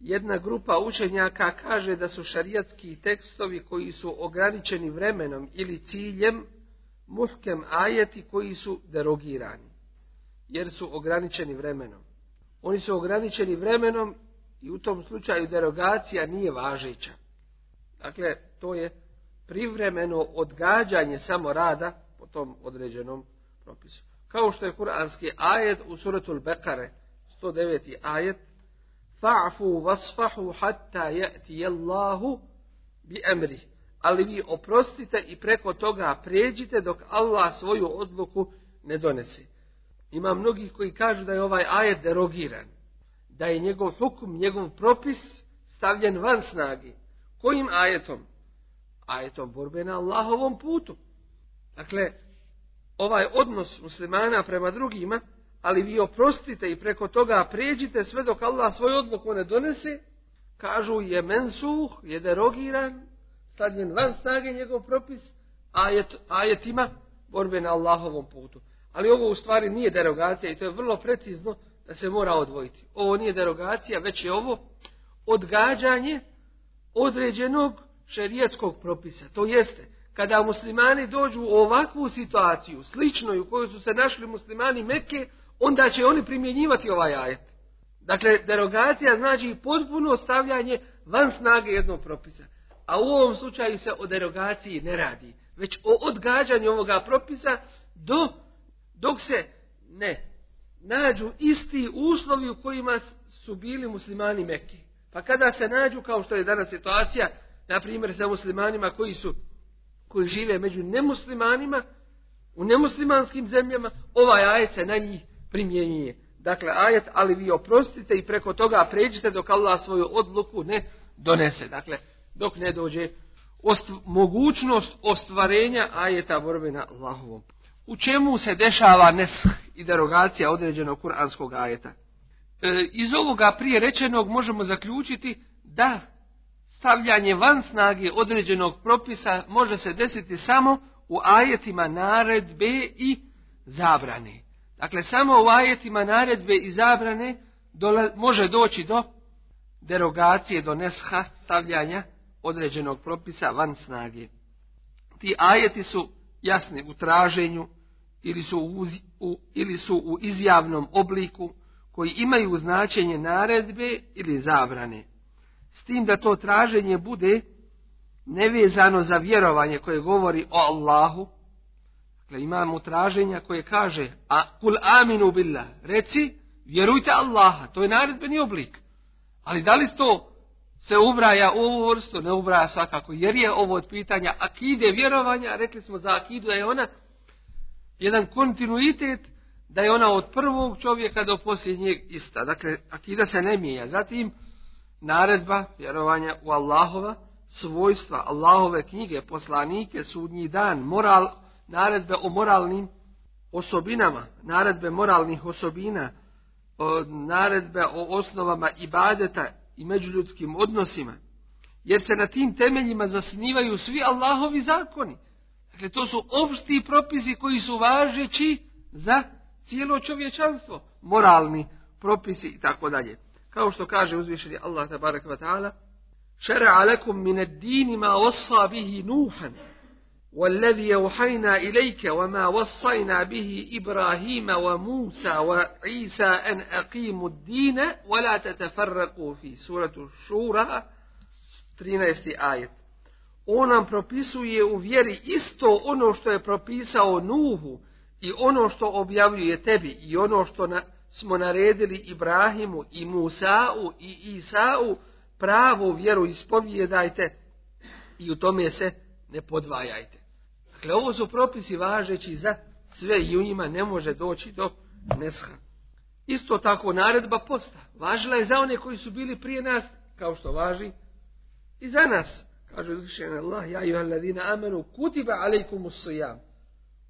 jedna grupa učenjaka kaže da su šarijatski tekstovi koji su ograničeni vremenom ili ciljem muhkem ajeti koji su derogirani, jer su ograničeni vremenom. Oni su ograničeni vremenom i u tom slučaju derogacija nije važeća. Dakle, to je privremeno odgađanje samo rada po tom određenom propisu. Kao što je kuranski ajet u suratul Bekare, 109. ajet, fa'fu vasfahu hatta ya'ti Allahu bi emri. Ali vi oprostite i preko toga prijeđite dok Allah svoju odluku ne donese. Ima mnogih koji kažu da je ovaj ajet derogiran. Da je njegov hukum, njegov propis stavljen van snagi. Kojim ajetom? Ajetom borbe na Allahovom putu. Dakle, ovaj odnos muslimana prema drugima, ali vi oprostite i preko toga prijeđite sve dok Allah svoj odluku ne donese, kažu je mensuh, je derogiran, stavljen van snage njegov propis, ajet, ajetima borbe na Allahovom putu. Ali ovo u stvari nije derogacija i to je vrlo precizno da se mora odvojiti. Ovo nije derogacija, već je ovo odgađanje određenog šerijetskog propisa. To jeste, kada muslimani dođu u ovakvu situaciju, sličnoj u kojoj su se našli muslimani Mekke, onda će oni primjenjivati ovaj ajet. Dakle, derogacija znači potpuno stavljanje van snage jednog propisa. A u ovom slučaju se o derogaciji ne radi, već o odgađanju ovoga propisa do, dok se ne nađu isti uslovi u kojima su bili muslimani Mekke. Pa kada se nađu, kao što je danas situacija, na primjer sa muslimanima koji su koji žive među nemuslimanima, u nemuslimanskim zemljama, ovaj ajet se na njih primjenjuje. Dakle, ajet, ali vi oprostite i preko toga pređite dok Allah svoju odluku ne donese. Dakle, dok ne dođe ost mogućnost ostvarenja ajeta borbe na Allahovom. U čemu se dešava nes i derogacija određenog kuranskog ajeta? E, iz ovoga prije rečenog možemo zaključiti da stavljanje van snage određenog propisa može se desiti samo u ajetima naredbe i zabrane. Dakle, samo u ajetima naredbe i zabrane dola, može doći do derogacije, do nesha stavljanja određenog propisa van snage. Ti ajeti su jasni u traženju ili su u, u, ili su u izjavnom obliku koji imaju značenje naredbe ili zabrane s tim da to traženje bude nevezano za vjerovanje koje govori o Allahu, Dakle, imamo traženja koje kaže, a kul aminu billah, reci, vjerujte Allaha, to je naredbeni oblik. Ali da li to se ubraja u ovu vrstu, ne ubraja svakako, jer je ovo od pitanja akide vjerovanja, rekli smo za akidu da je ona jedan kontinuitet, da je ona od prvog čovjeka do posljednjeg ista. Dakle, akida se ne mijenja. Zatim, naredba vjerovanja u Allahova, svojstva, Allahove knjige, poslanike, sudnji dan, moral, naredbe o moralnim osobinama, naredbe moralnih osobina, naredbe o osnovama ibadeta i međuljudskim odnosima. Jer se na tim temeljima zasnivaju svi Allahovi zakoni. Dakle, to su opšti propisi koji su važeći za cijelo čovječanstvo. Moralni propisi i tako dalje. Kao što kaže uzvišeni Allah tabarak wa ta'ala alekum mine dini ma osa bihi nuhan والذي يوحينا إليك وما وصينا به إبراهيم وموسى وعيسى أن أقيموا الدين ولا تتفرقوا في سورة الشورى 13. ajet. On nam propisuje u vjeri isto ono što je propisao Nuhu i ono što objavljuje tebi i ono što na, smo naredili Ibrahimu i Musa'u i Isa'u pravu vjeru ispovjedajte i u tome se ne podvajajte. Dakle, ovo su propisi važeći za sve i u njima ne može doći do nesha. Isto tako naredba posta. Važila je za one koji su bili prije nas, kao što važi i za nas. Kaže uzvišen Allah, ja i ladina amenu, kutiba alejkumu sijam.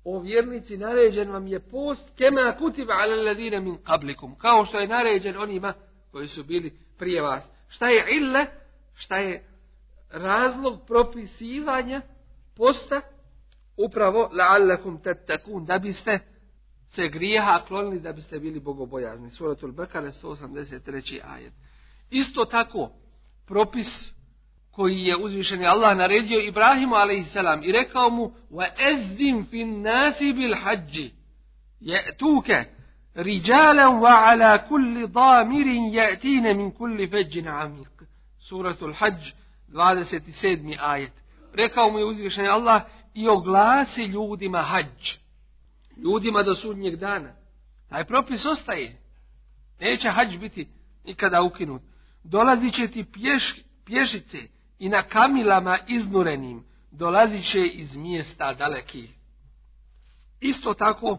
O vjernici, naređen vam je post, kema kutiba ala ladina min qablikum. Kao što je naređen onima koji su bili prije vas. Šta je ille? Šta je razlog propisivanja posta? Upravo la'allakum tattakun, da biste se grijeha klonili, da biste bili bogobojazni. Suratul Bekare 183. ajet. Isto tako, propis koji je uzvišeni Allah naredio Ibrahimu a.s. i rekao mu wa ezzim fin nasi bil hađi je tuke رجالا وعلى كل ضامر يأتين من كل فج عميق سورة الحج 27. ajet. Rekao mu je uzvišen Allah i oglasi ljudima hađ. Ljudima do sudnjeg dana. Taj propis ostaje. Neće hađ biti nikada ukinut. Dolazit će ti pješ, pješice i na kamilama iznurenim. Dolazit će iz mjesta dalekih. Isto tako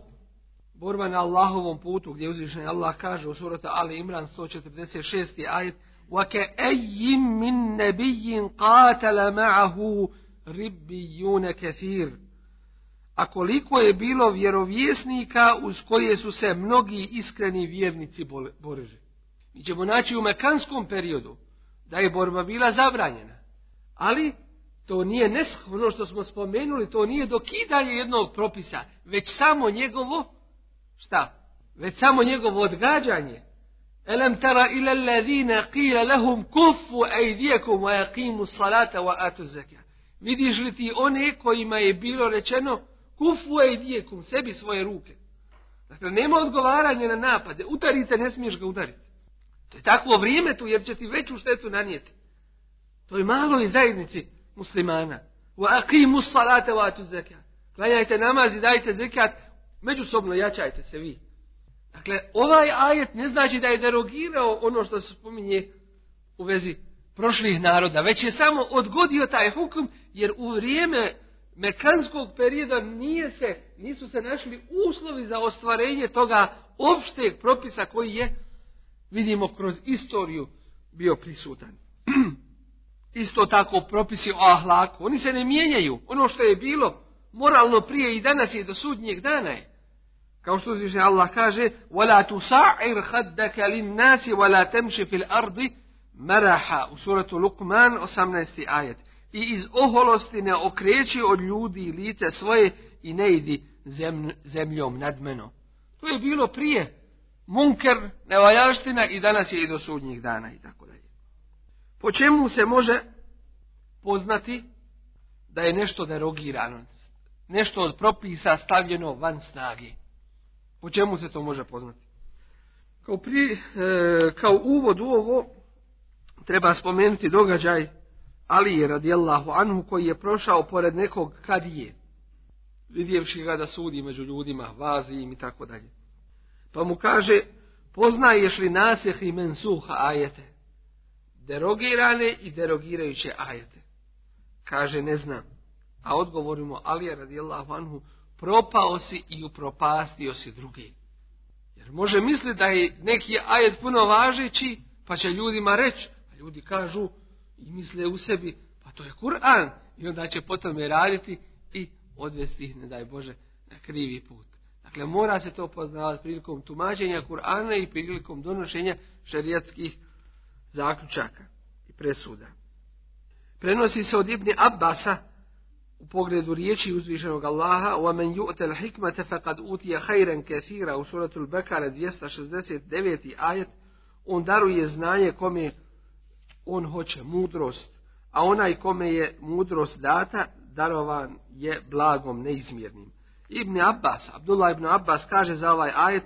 borba na Allahovom putu gdje uzvišen Allah kaže u surata Ali Imran 146. ajet وَكَأَيِّم مِّن نَبِيٍّ قَاتَلَ مَعَهُ ribijun kesir. A koliko je bilo vjerovjesnika uz koje su se mnogi iskreni vjernici borili. Mi ćemo naći u mekanskom periodu da je borba bila zabranjena. Ali to nije neshodno što smo spomenuli, to nije dokidanje jednog propisa, već samo njegovo, šta? Već samo njegovo odgađanje. Elem tara ila alladhina qila lahum kuffu aydiyakum wa yaqimu salata wa atu zakat. Vidiš li ti one kojima je bilo rečeno kufu aydiyakum sebi svoje ruke. Dakle, nema odgovaranja na napade. Udarite, ne smiješ ga udariti. To je takvo vrijeme tu, jer će ti veću štetu nanijeti. To je malo i zajednici muslimana. Wa aqimu salata wa atu zakat. Klanjajte namaz i dajte zekat, Međusobno jačajte se vi. Dakle, ovaj ajet ne znači da je derogirao ono što se spominje u vezi prošlih naroda, već je samo odgodio taj hukum, jer u vrijeme mekanskog perioda nije se, nisu se našli uslovi za ostvarenje toga opšteg propisa koji je, vidimo, kroz istoriju bio prisutan. [clears throat] Isto tako propisi o ahlaku, oni se ne mijenjaju. Ono što je bilo moralno prije i danas je do sudnjeg dana je. Kao što uzviše Allah kaže وَلَا تُسَعِرْ خَدَّكَ لِلنَّاسِ وَلَا تَمْشِ فِي الْأَرْضِ Meraha u suratu Lukman 18. ajet. I iz oholosti ne okreći od ljudi lice svoje i ne idi zemljom nadmeno. To je bilo prije. Munker, nevaljaština i danas je i do sudnjih dana i tako dalje. Po čemu se može poznati da je nešto derogirano, nešto od propisa stavljeno van snage? Po čemu se to može poznati? Kao, pri, e, kao uvod u ovo treba spomenuti događaj Ali je radijallahu anhu koji je prošao pored nekog kadije. vidjevši ga da sudi među ljudima, vazi im i tako dalje. Pa mu kaže, poznaješ li nasjeh i mensuha ajete? Derogirane i derogirajuće ajete. Kaže, ne znam. A odgovorimo, Alija radijallahu anhu, propao si i upropastio si drugi. Jer može misliti da je neki ajet puno važeći, pa će ljudima reći, ljudi kažu i misle u sebi, pa to je Kur'an. I onda će potom je raditi i odvesti ih, ne daj Bože, na krivi put. Dakle, mora se to poznavati prilikom tumačenja Kur'ana i prilikom donošenja šerijatskih zaključaka i presuda. Prenosi se od Ibni Abbasa u pogledu riječi uzvišenog Allaha وَمَنْ يُؤْتَ الْحِكْمَةَ فَقَدْ أُوتِيَ خَيْرًا كَثِيرًا u suratul Bekara 269. ajet on daruje znanje kome on hoće mudrost a onaj kome je mudrost data darovan je blagom neizmjernim. Ibn Abbas, Abdullah ibn Abbas kaže za ovaj ajet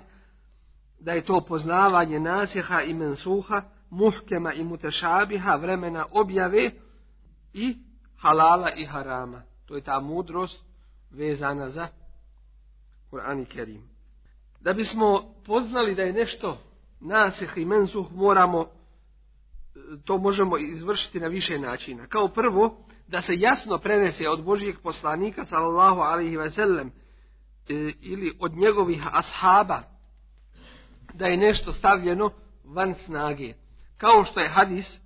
da je to poznavanje nasjeha i mensuha, muhkema i mutešabiha, vremena objave i halala i harama. To je ta mudrost vezana za Kur'an i Kerim. Da bismo poznali da je nešto nasjeh i mensuh, moramo to možemo izvršiti na više načina. Kao prvo, da se jasno prenese od Božijeg poslanika, sallallahu alaihi ve sellem, ili od njegovih ashaba, da je nešto stavljeno van snage. Kao što je hadis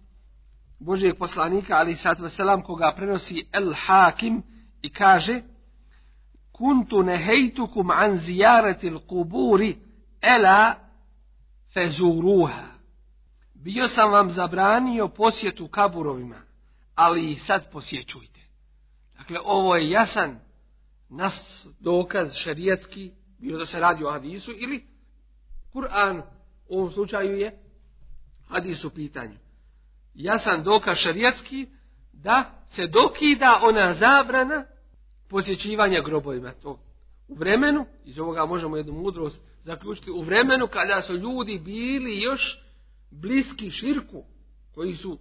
Božijeg poslanika, ali sad veselam, koga prenosi El Hakim i kaže Kuntu nehejtukum an zijaretil kuburi ela fezuruha. Bio sam vam zabranio posjetu kaburovima, ali ih sad posjećujte. Dakle, ovo je jasan nas dokaz šarijatski, bilo da se radi o hadisu ili Kur'an u ovom slučaju je hadis u pitanju. Jasan dokaz šarijatski da se dokida ona zabrana posjećivanja grobovima. To u vremenu, iz ovoga možemo jednu mudrost zaključiti, u vremenu kada su ljudi bili još bliski širku koji su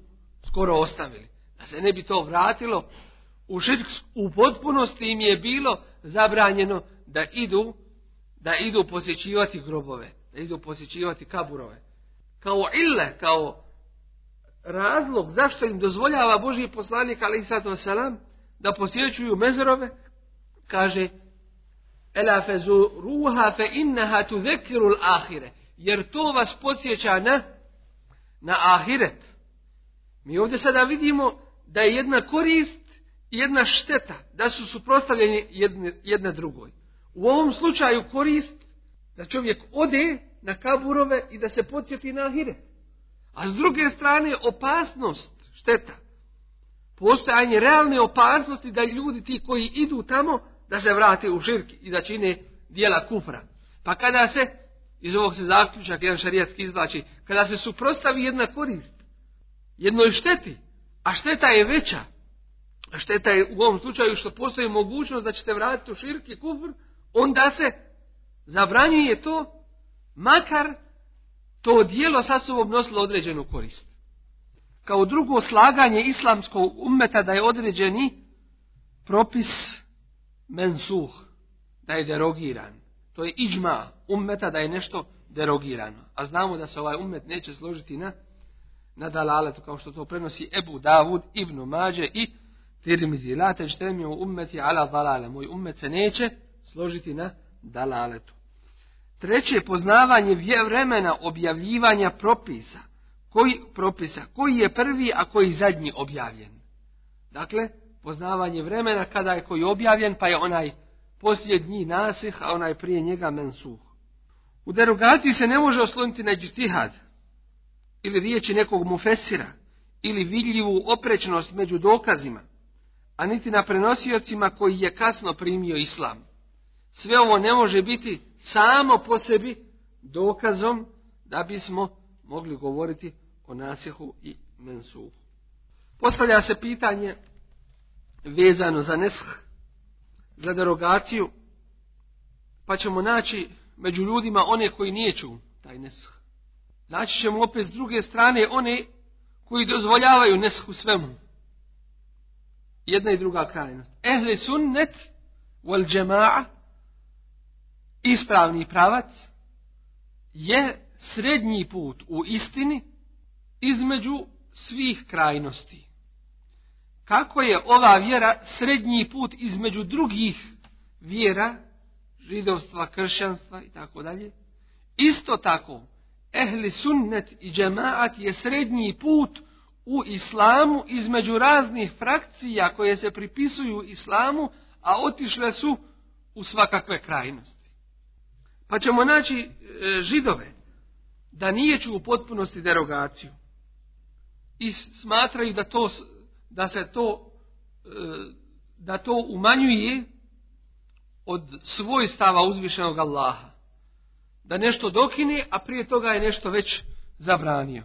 skoro ostavili. Da se ne bi to vratilo u širk u potpunosti im je bilo zabranjeno da idu da idu posjećivati grobove, da idu posjećivati kaburove. Kao ille, kao razlog zašto im dozvoljava Božji poslanik ali sato selam da posjećuju mezarove, kaže Ela fezu ruha fe innaha tudhekiru ahire. Jer to vas podsjeća na na ahiret. Mi ovdje sada vidimo da je jedna korist i jedna šteta, da su suprostavljeni jedne, jedna drugoj. U ovom slučaju korist da čovjek ode na kaburove i da se podsjeti na ahiret. A s druge strane opasnost, šteta. Postojanje realne opasnosti da ljudi ti koji idu tamo da se vrate u žirki i da čine dijela kufra. Pa kada se iz ovog se zaključak jedan šarijatski izvlači, kada se suprostavi jedna korist, jednoj šteti, a šteta je veća, a šteta je u ovom slučaju što postoji mogućnost da ćete vratiti u širki kufr, onda se zabranjuje to, makar to dijelo sa sobom nosilo određenu korist. Kao drugo slaganje islamskog ummeta da je određeni propis mensuh, da je derogiran. To je iđma ummeta da je nešto derogirano. A znamo da se ovaj ummet neće složiti na, na dalaletu, kao što to prenosi Ebu Davud, Ibnu Mađe i Tirmizi. La teđtemi u ummeti ala dalale. Moj ummet se neće složiti na dalaletu. Treće, poznavanje vremena objavljivanja propisa. Koji propisa? Koji je prvi, a koji zadnji objavljen? Dakle, poznavanje vremena kada je koji objavljen, pa je onaj posljednji nasih, a onaj prije njega mensuh. U derogaciji se ne može osloniti na džitihad, ili riječi nekog mufesira, ili vidljivu oprečnost među dokazima, a niti na prenosiocima koji je kasno primio islam. Sve ovo ne može biti samo po sebi dokazom da bismo mogli govoriti o nasihu i mensuhu. Postavlja se pitanje vezano za nesh za derogaciju, pa ćemo naći među ljudima one koji nijeću taj nesh. Naći ćemo opet s druge strane one koji dozvoljavaju nesh u svemu. Jedna i druga krajnost. Ehli sunnet wal džema'a, ispravni pravac, je srednji put u istini između svih krajnosti. Kako je ova vjera srednji put između drugih vjera, židovstva, kršćanstva i tako dalje, isto tako, ehli sunnet i džemaat je srednji put u islamu između raznih frakcija koje se pripisuju islamu, a otišle su u svakakve krajnosti. Pa ćemo naći e, židove da nijeću u potpunosti derogaciju i smatraju da to da se to e, da to umanjuje od svojstava uzvišenog Allaha. Da nešto dokine, a prije toga je nešto već zabranio.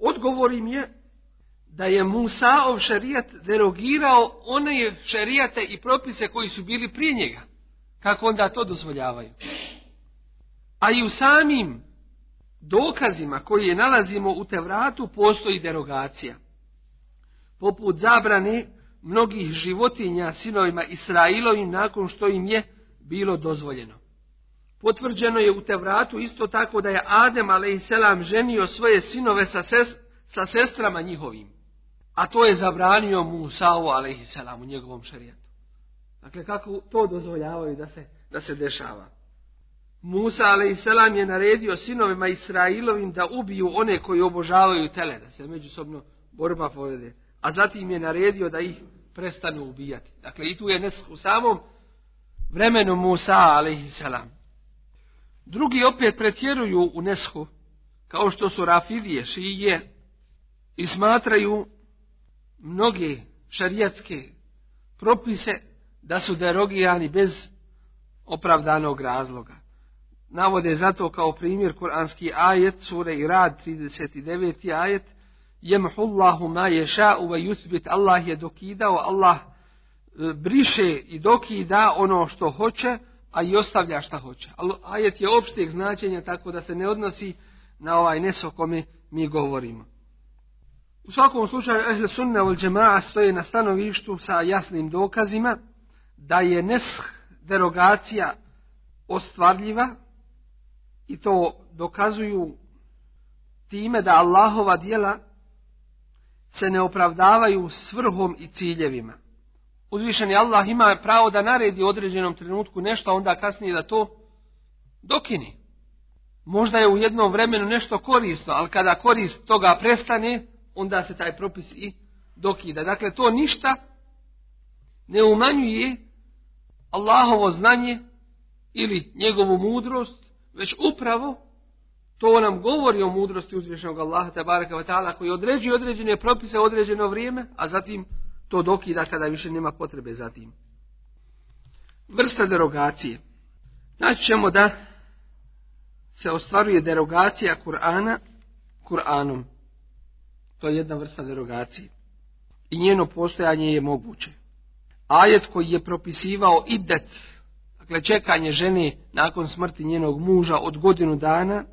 Odgovor im je da je Musaov šarijat derogirao one šarijate i propise koji su bili prije njega. Kako onda to dozvoljavaju? A i u samim dokazima koje je nalazimo u Tevratu postoji derogacija. Poput zabrane mnogih životinja sinovima Israilovim nakon što im je bilo dozvoljeno. Potvrđeno je u Tevratu isto tako da je Adem a.s. ženio svoje sinove sa, sa sestrama njihovim. A to je zabranio Musa'u a.s. u njegovom šarijatu. Dakle, kako to dozvoljavaju da se, da se dešava. Musa a.s. je naredio sinovima Israilovim da ubiju one koji obožavaju tele, da se međusobno borba povede. A zatim je naredio da ih prestanu ubijati. Dakle, i tu je u samom vremenu Musa a.s. Drugi opet pretjeruju u nesku, kao što su Rafidije, Šije, i smatraju mnoge šarijatske propise da su derogirani bez opravdanog razloga. Navode zato kao primjer kuranski ajet, sure i rad 39. ajet, jemhullahu ma ješa'u wa yusbit, Allah je dokidao, Allah e, briše i dokida ono što hoće, a i ostavlja šta hoće. Ajet je opšteg značenja tako da se ne odnosi na ovaj nes o kome mi govorimo. U svakom slučaju Ehl Sunna ul Džema'a stoje na stanovištu sa jasnim dokazima da je nesh derogacija ostvarljiva i to dokazuju time da Allahova dijela se ne opravdavaju svrhom i ciljevima. Uzvišeni Allah ima pravo da naredi u određenom trenutku nešto, a onda kasnije da to dokini. Možda je u jednom vremenu nešto korisno, ali kada korist toga prestane, onda se taj propis i dokida. Dakle, to ništa ne umanjuje Allahovo znanje ili njegovu mudrost, već upravo to nam govori o mudrosti uzvišenog Allaha tabaraka wa ta'ala koji određuje određene propise određeno vrijeme, a zatim to dokida kada više nema potrebe za tim. Vrsta derogacije. Znači ćemo da se ostvaruje derogacija Kur'ana Kur'anom. To je jedna vrsta derogacije. I njeno postojanje je moguće. Ajet koji je propisivao idet, dakle čekanje žene nakon smrti njenog muža od godinu dana,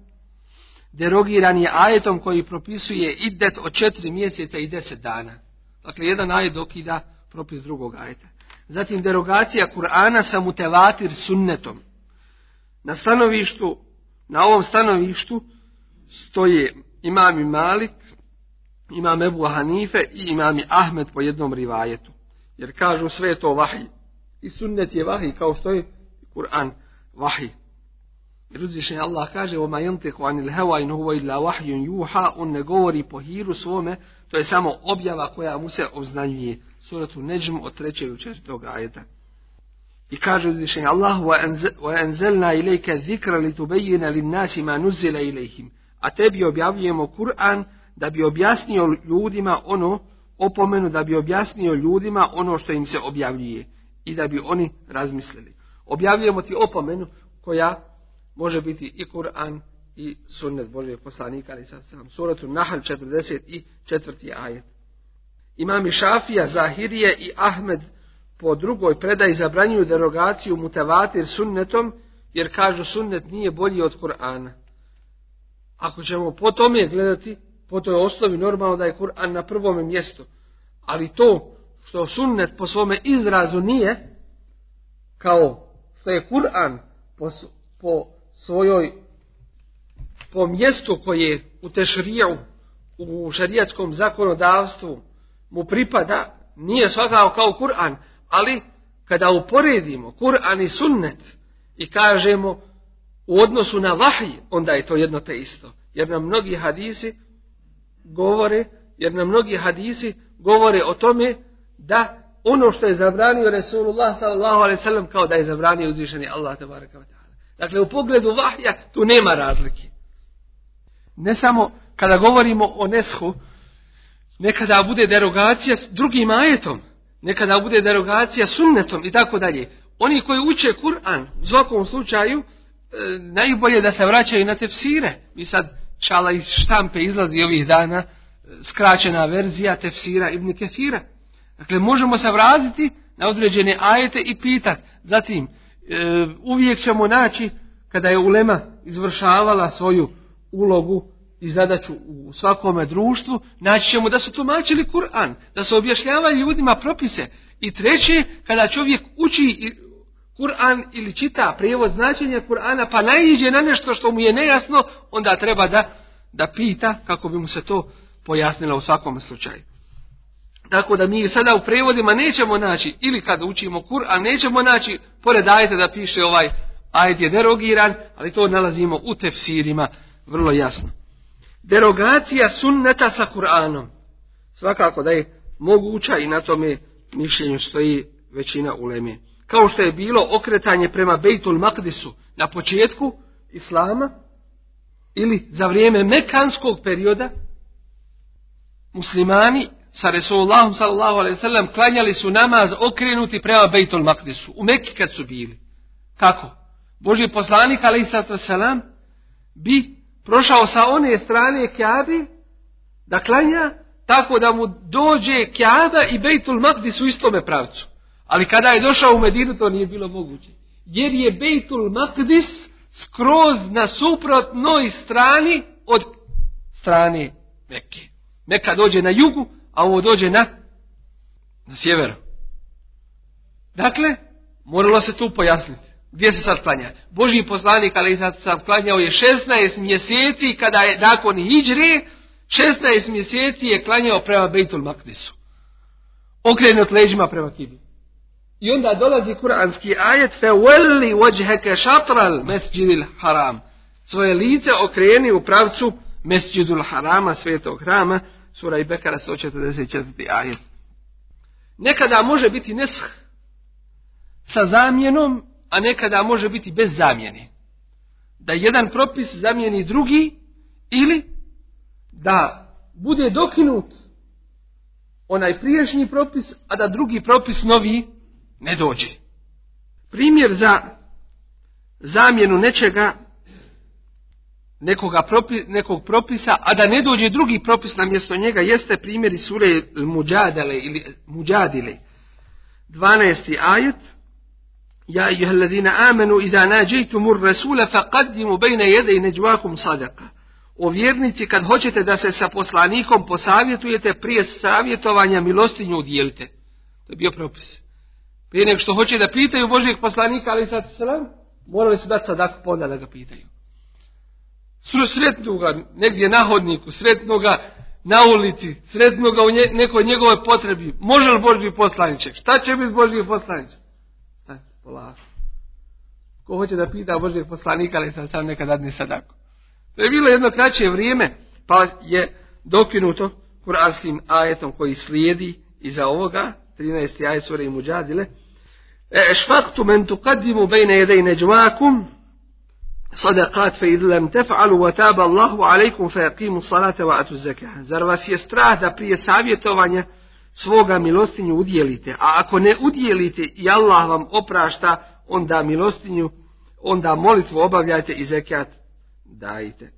derogiran je ajetom koji propisuje idet od četiri mjeseca i deset dana. Dakle, jedan ajet dokida propis drugog ajeta. Zatim derogacija Kur'ana sa mutevatir sunnetom. Na stanovištu, na ovom stanovištu stoje imami Malik, imam Ebu Hanife i imami Ahmed po jednom rivajetu. Jer kažu sve je to vahij. I sunnet je vahij kao što je Kur'an vahij. Jer uzvišen Allah kaže وَمَا يَنْتِقُ عَنِ الْهَوَا إِنْ هُوَ إِلَّا وَحْيٌ يُوحَا On ne govori po hiru svome, to je samo objava koja mu se obznanjuje. Suratu Neđm od trećeg u četvrtog ajeta. I kaže uzvišen Allah وَأَنْزَلْنَا إِلَيْكَ ذِكْرَ لِتُبَيِّنَ لِلنَّاسِ مَا نُزِّلَ إِلَيْهِمْ A tebi objavljujemo Kur'an da bi objasnio ljudima ono, opomenu da bi objasnio ljudima ono što im se objavljuje i da bi oni razmislili. Objavljujemo ti opomenu koja može biti i Kur'an i sunnet Božeg poslanika, ali sad sam suratu Nahl 44. ajet. Imami Šafija, Zahirije i Ahmed po drugoj predaji zabranjuju derogaciju mutavatir sunnetom, jer kažu sunnet nije bolji od Kur'ana. Ako ćemo po tome gledati, po toj osnovi normalno da je Kur'an na prvom mjestu. Ali to što sunnet po svome izrazu nije, kao što je Kur'an po, po svojoj po mjestu koje u tešriju u šarijatskom zakonodavstvu mu pripada nije svakako kao Kur'an ali kada uporedimo Kur'an i sunnet i kažemo u odnosu na vahij onda je to jedno te isto jer nam mnogi hadisi govore jer nam mnogi hadisi govore o tome da ono što je zabranio Resulullah sallallahu alaihi sallam kao da je zabranio uzvišeni Allah ta'ala. Dakle, u pogledu vahja tu nema razlike. Ne samo kada govorimo o neshu, nekada bude derogacija s drugim ajetom, nekada bude derogacija sunnetom i tako dalje. Oni koji uče Kur'an, u svakom slučaju, e, najbolje da se vraćaju na tefsire. Mi sad, čala iz štampe izlazi ovih dana, e, skraćena verzija tefsira Ibn Kefira. Dakle, možemo se vratiti na određene ajete i pitati. Zatim, e, uvijek ćemo naći, kada je Ulema izvršavala svoju ulogu i zadaću u svakome društvu, naći ćemo da su tumačili Kur'an, da su objašnjavali ljudima propise. I treće, kada čovjek uči Kur'an ili čita prijevod značenja Kur'ana, pa naiđe na nešto što mu je nejasno, onda treba da, da pita kako bi mu se to pojasnilo u svakom slučaju. Tako da mi sada u prevodima nećemo naći, ili kada učimo Kur'an, nećemo naći, pored ajeta da piše ovaj ajet je derogiran, ali to nalazimo u tefsirima vrlo jasno. Derogacija sunneta sa Kur'anom. Svakako da je moguća i na tome mišljenju stoji većina uleme. Kao što je bilo okretanje prema Bejtul Makdisu na početku Islama, ili za vrijeme mekanskog perioda, muslimani sa Resulullahom sallallahu alaihi sallam klanjali su namaz okrenuti prema Bejtul Makdisu. U Mekki kad su bili. Kako? Boži poslanik alaihi sallam bi prošao sa one strane Kjabe da klanja tako da mu dođe Kjaba i Bejtul Makdis u istome pravcu. Ali kada je došao u Medinu to nije bilo moguće. Jer je Bejtul Makdis skroz na suprotnoj strani od strane Mekke. Neka dođe na jugu, a ovo dođe na, na sjeveru. Dakle, moralo se tu pojasniti. Gdje se sad klanja? Boži poslanik, ali sad sam klanjao je 16 mjeseci, kada je nakon Hidžre, 16 mjeseci je klanjao prema Bejtul Makdisu. Okrenut leđima prema Kibi. I onda dolazi kuranski ajet fe welli wajhaka shatral mesjidil haram. Svoje lice okreni u pravcu mesjidul harama, svetog hrama, sura i Bekara 144. ajet. Nekada može biti nesh sa zamjenom, a nekada može biti bez zamjene. Da jedan propis zamijeni drugi ili da bude dokinut onaj priješnji propis, a da drugi propis novi ne dođe. Primjer za zamjenu nečega nekoga propi, nekog propisa, a da ne dođe drugi propis na mjesto njega, jeste primjeri sure Muđadele ili Muđadile. 12. ajet Ja ejuha alladhina amanu idha nađejtumur rasula faqaddimu bejne jede i neđvakum sadaka. O vjernici, kad hoćete da se sa poslanikom posavjetujete, prije savjetovanja milostinju udjelite. To je bio propis. Prije nego što hoće da pitaju Božijeg poslanika, ali sad sram, morali su dati sadaku, pa onda da ga pitaju sretnu ga negdje na hodniku, sretnu ga na ulici, sretnu ga u nje, nekoj njegove potrebi. Može li Božji poslaniček? Šta će biti Božji poslaniček? Staj, polako. Ko hoće da pita Božjeg poslanika, ali sam sam nekad dadne sadako. To je bilo jedno kraće vrijeme, pa je dokinuto kuranskim ajetom koji slijedi iza ovoga, 13. ajet sura i muđadile, e, šfaktu men tukadimu bejne jedej صدقات فإذا لم تفعلوا وتاب الله عليكم فيقيموا الصلاة وأتوا الزكاة Zar vas je strah da prije savjetovanja svoga milostinju udjelite, a ako ne udjelite i Allah vam oprašta, onda milostinju, onda molitvu obavljajte i zekat dajte.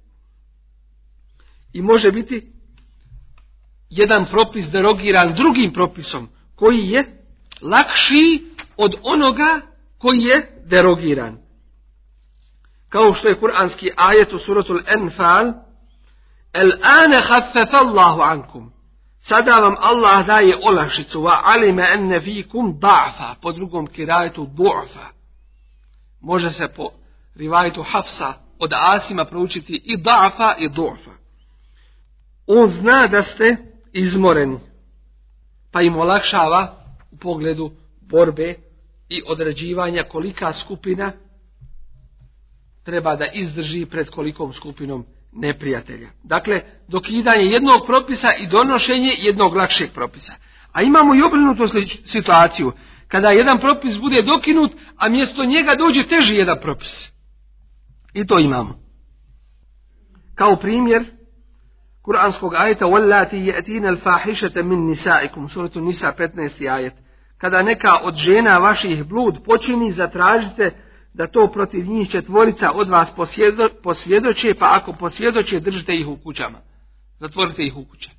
I može biti jedan propis derogiran drugim propisom, koji je lakši od onoga koji je derogiran kao što je kuranski ajet u suratul Enfal, El ane haffefa Allahu ankum. Sada vam Allah daje olakšicu, wa alime enne fikum da'fa, po drugom kirajetu du'fa. Može se po rivajetu Hafsa od Asima proučiti i da'fa i du'fa. On zna da ste izmoreni, pa im olakšava u pogledu borbe i određivanja kolika skupina treba da izdrži pred kolikom skupinom neprijatelja. Dakle, dokidanje jednog propisa i donošenje jednog lakšeg propisa. A imamo i obrnutu situaciju, kada jedan propis bude dokinut, a mjesto njega dođe teži jedan propis. I to imamo. Kao primjer, kuranskog ajeta وَلَّاتِ يَأْتِينَ الْفَاحِشَةَ مِنْ نِسَائِكُمْ Suratu Nisa 15. ajet. Kada neka od žena vaših blud počini, zatražite da to protiv njih četvorica od vas posvjedoče, pa ako posvjedoče, držite ih u kućama. Zatvorite ih u kuće.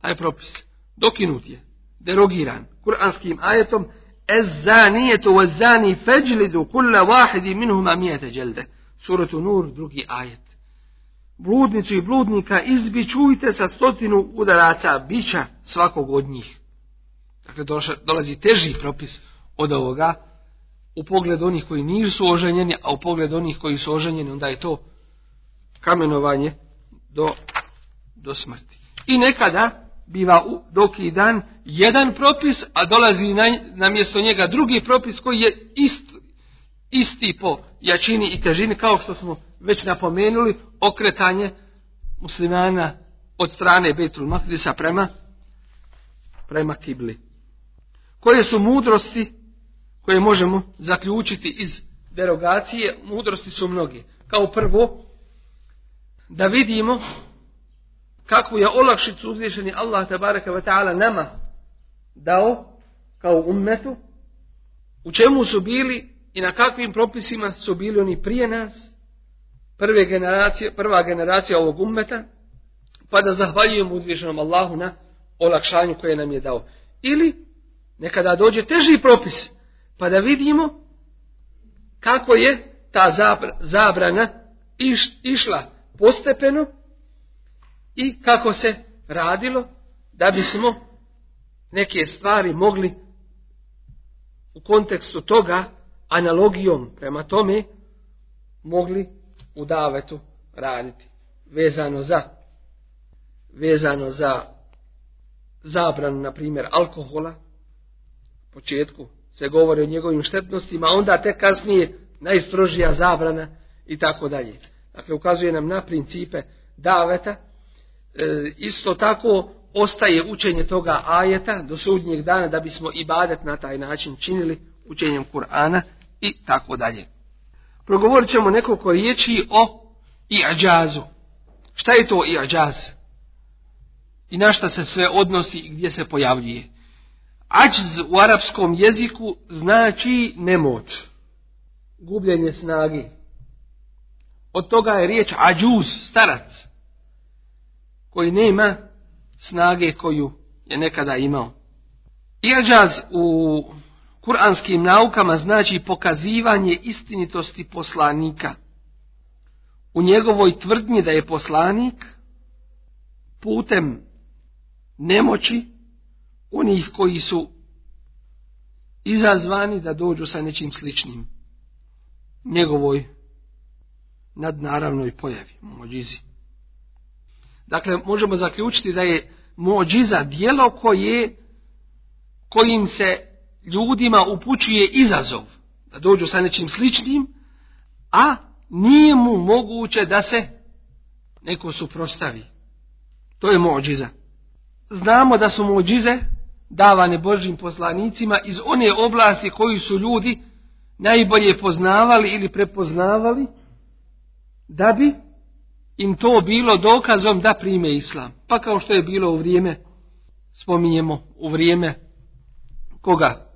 Taj propis. Dokinut je. Derogiran. Kur'anskim ajetom wa zani feđlidu kulla wahidi minhuma mijete dželde. Suratu Nur, drugi ajet. Bludnicu i bludnika izbičujte sa stotinu udaraca bića svakog od njih. Dakle, dolazi teži propis od ovoga u pogledu onih koji nisu oženjeni, a u pogledu onih koji su oženjeni, onda je to kamenovanje do, do smrti. I nekada biva u dan jedan propis, a dolazi na, na mjesto njega drugi propis koji je ist, isti po jačini i težini, kao što smo već napomenuli, okretanje muslimana od strane Betul Mahdisa prema, prema kibli. Koje su mudrosti koje možemo zaključiti iz derogacije, mudrosti su mnoge. Kao prvo, da vidimo kakvu je olakšicu uzvišeni Allah tabaraka wa ta'ala nama dao kao ummetu, u čemu su bili i na kakvim propisima su bili oni prije nas, prve generacije, prva generacija ovog ummeta, pa da zahvaljujemo uzvišenom Allahu na olakšanju koje nam je dao. Ili nekada dođe teži propis, pa da vidimo kako je ta zabrana išla postepeno i kako se radilo da bismo neke stvari mogli u kontekstu toga analogijom prema tome mogli u davetu raditi. Vezano za vezano za zabranu na primjer alkohola početku se govori o njegovim štetnostima, onda te kasnije najstrožija zabrana i tako dalje. Dakle, ukazuje nam na principe daveta. E, isto tako ostaje učenje toga ajeta do sudnjeg dana da bismo i badet na taj način činili učenjem Kur'ana i tako dalje. Progovorit ćemo nekoliko riječi o i'ađazu. Šta je to i'ađaz? I na šta se sve odnosi i gdje se pojavljuje? Ađz u arapskom jeziku znači nemoć, gubljenje snage. Od toga je riječ ađuz, starac, koji nema snage koju je nekada imao. Iadžaz u kuranskim naukama znači pokazivanje istinitosti poslanika. U njegovoj tvrdnji da je poslanik putem nemoći onih koji su izazvani da dođu sa nečim sličnim njegovoj nadnaravnoj pojavi, mođizi. Dakle, možemo zaključiti da je mođiza dijelo koje kojim se ljudima upućuje izazov da dođu sa nečim sličnim, a nije mu moguće da se neko suprostavi. To je mođiza. Znamo da su mođize davane Božim poslanicima iz one oblasti koju su ljudi najbolje poznavali ili prepoznavali, da bi im to bilo dokazom da prime islam. Pa kao što je bilo u vrijeme, spominjemo, u vrijeme koga?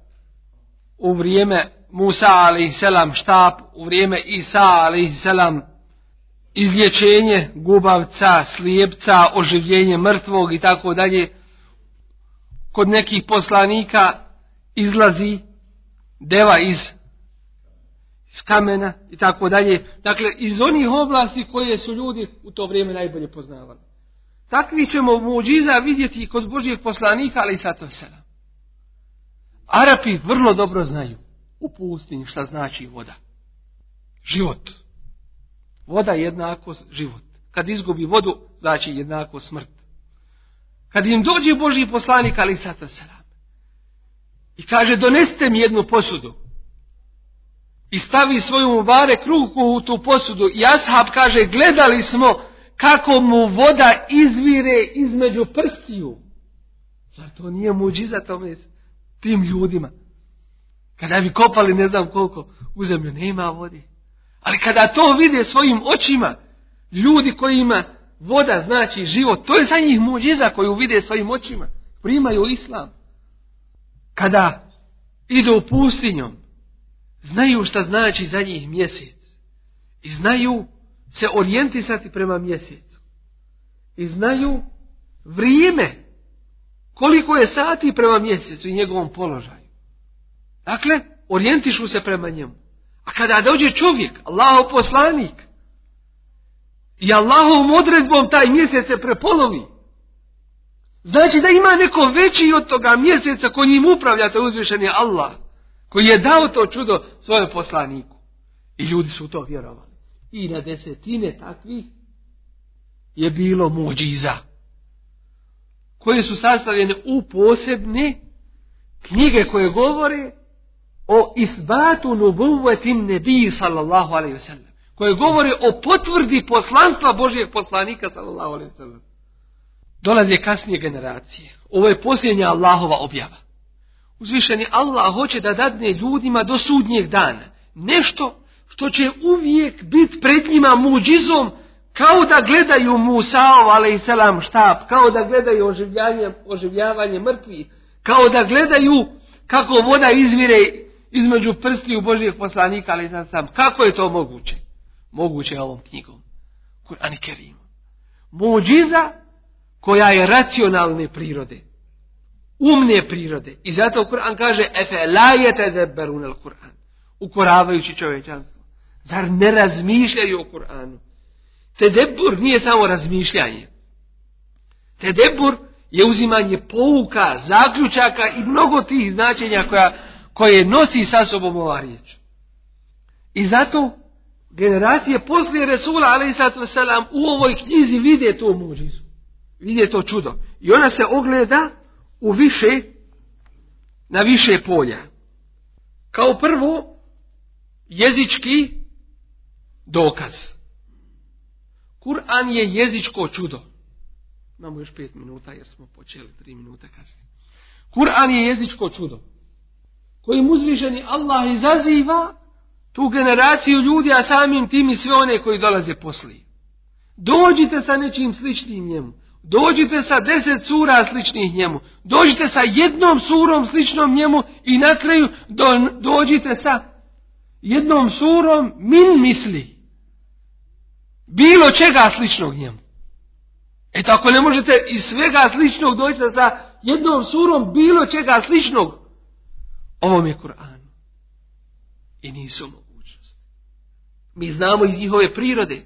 U vrijeme Musa selam štap, u vrijeme Isa selam izlječenje gubavca, slijepca, oživljenje mrtvog i tako dalje kod nekih poslanika izlazi deva iz, iz kamena i tako dalje. Dakle, iz onih oblasti koje su ljudi u to vrijeme najbolje poznavali. Takvi ćemo muđiza vidjeti i kod Božijeg poslanika, ali i sato sela. Arapi vrlo dobro znaju u pustinji šta znači voda. Život. Voda jednako život. Kad izgubi vodu, znači jednako smrt. Kad im dođe Božji poslanik, ali sato sela. I kaže, doneste mi jednu posudu. I stavi svoju mubarek ruku u tu posudu. I ashab kaže, gledali smo kako mu voda izvire između prstiju. Zar to nije muđiza tome tim ljudima? Kada bi kopali ne znam koliko u zemlju, nema vode. Ali kada to vide svojim očima, ljudi kojima voda znači život, to je za njih muđiza koju vide svojim očima. Primaju islam. Kada idu pustinjom, znaju šta znači za njih mjesec. I znaju se orijentisati prema mjesecu. I znaju vrijeme koliko je sati prema mjesecu i njegovom položaju. Dakle, orijentišu se prema njemu. A kada dođe čovjek, Allahov poslanik, i Allahovom odredbom taj mjesec se prepolovi, znači da ima neko veći od toga mjeseca koji njim upravlja, to je Allah, koji je dao to čudo svojem poslaniku. I ljudi su to vjerovali. I na desetine takvih je bilo muđiza koje su sastavljene u posebne knjige koje govore o isbatu nubuvetim nebiji sallallahu alaihi wasallam koje govore o potvrdi poslanstva Božijeg poslanika sallallahu alaihi wasallam dolaze kasnije generacije ovo je posljednja Allahova objava uzvišeni Allah hoće da dadne ljudima do sudnjeg dana nešto što će uvijek biti pred njima muđizom, kao da gledaju Musaov, ale i selam, štab, kao da gledaju oživljavanje, oživljavanje mrtvi, kao da gledaju kako voda izvire između prstiju Božijeg poslanika, ali sam. Kako je to moguće? Moguće ovom knjigom. Kur'an Kerim. Muđiza koja je racionalne prirode. Umne prirode. I zato Kur'an kaže Efe lajete zeberunel Kur'an. Ukoravajući čovječanstvo. Zar ne razmišljaju o Kur'anu? Tedebur nije samo razmišljanje. Tedebur je uzimanje pouka, zaključaka i mnogo tih značenja koja, koje nosi sa sobom ova riječ. I zato generacije poslije Resula a.s. u ovoj knjizi vide to muđizu. Vide to čudo. I ona se ogleda u više, na više polja. Kao prvo, jezički dokaz. Kur'an je jezičko čudo. Imamo još pet minuta jer smo počeli tri minuta kasnije. Kur'an je jezičko čudo. Kojim uzvišeni Allah izaziva tu generaciju ljudi, a samim tim i sve one koji dolaze poslije. Dođite sa nečim sličnim njemu. Dođite sa deset sura sličnih njemu. Dođite sa jednom surom sličnom njemu i na kraju dođite sa jednom surom min misli. Bilo čega sličnog njemu. E tako ne možete iz svega sličnog doći sa jednom surom bilo čega sličnog. Ovom je Kur'an. I nisu mogućnosti. Mi znamo iz njihove prirode.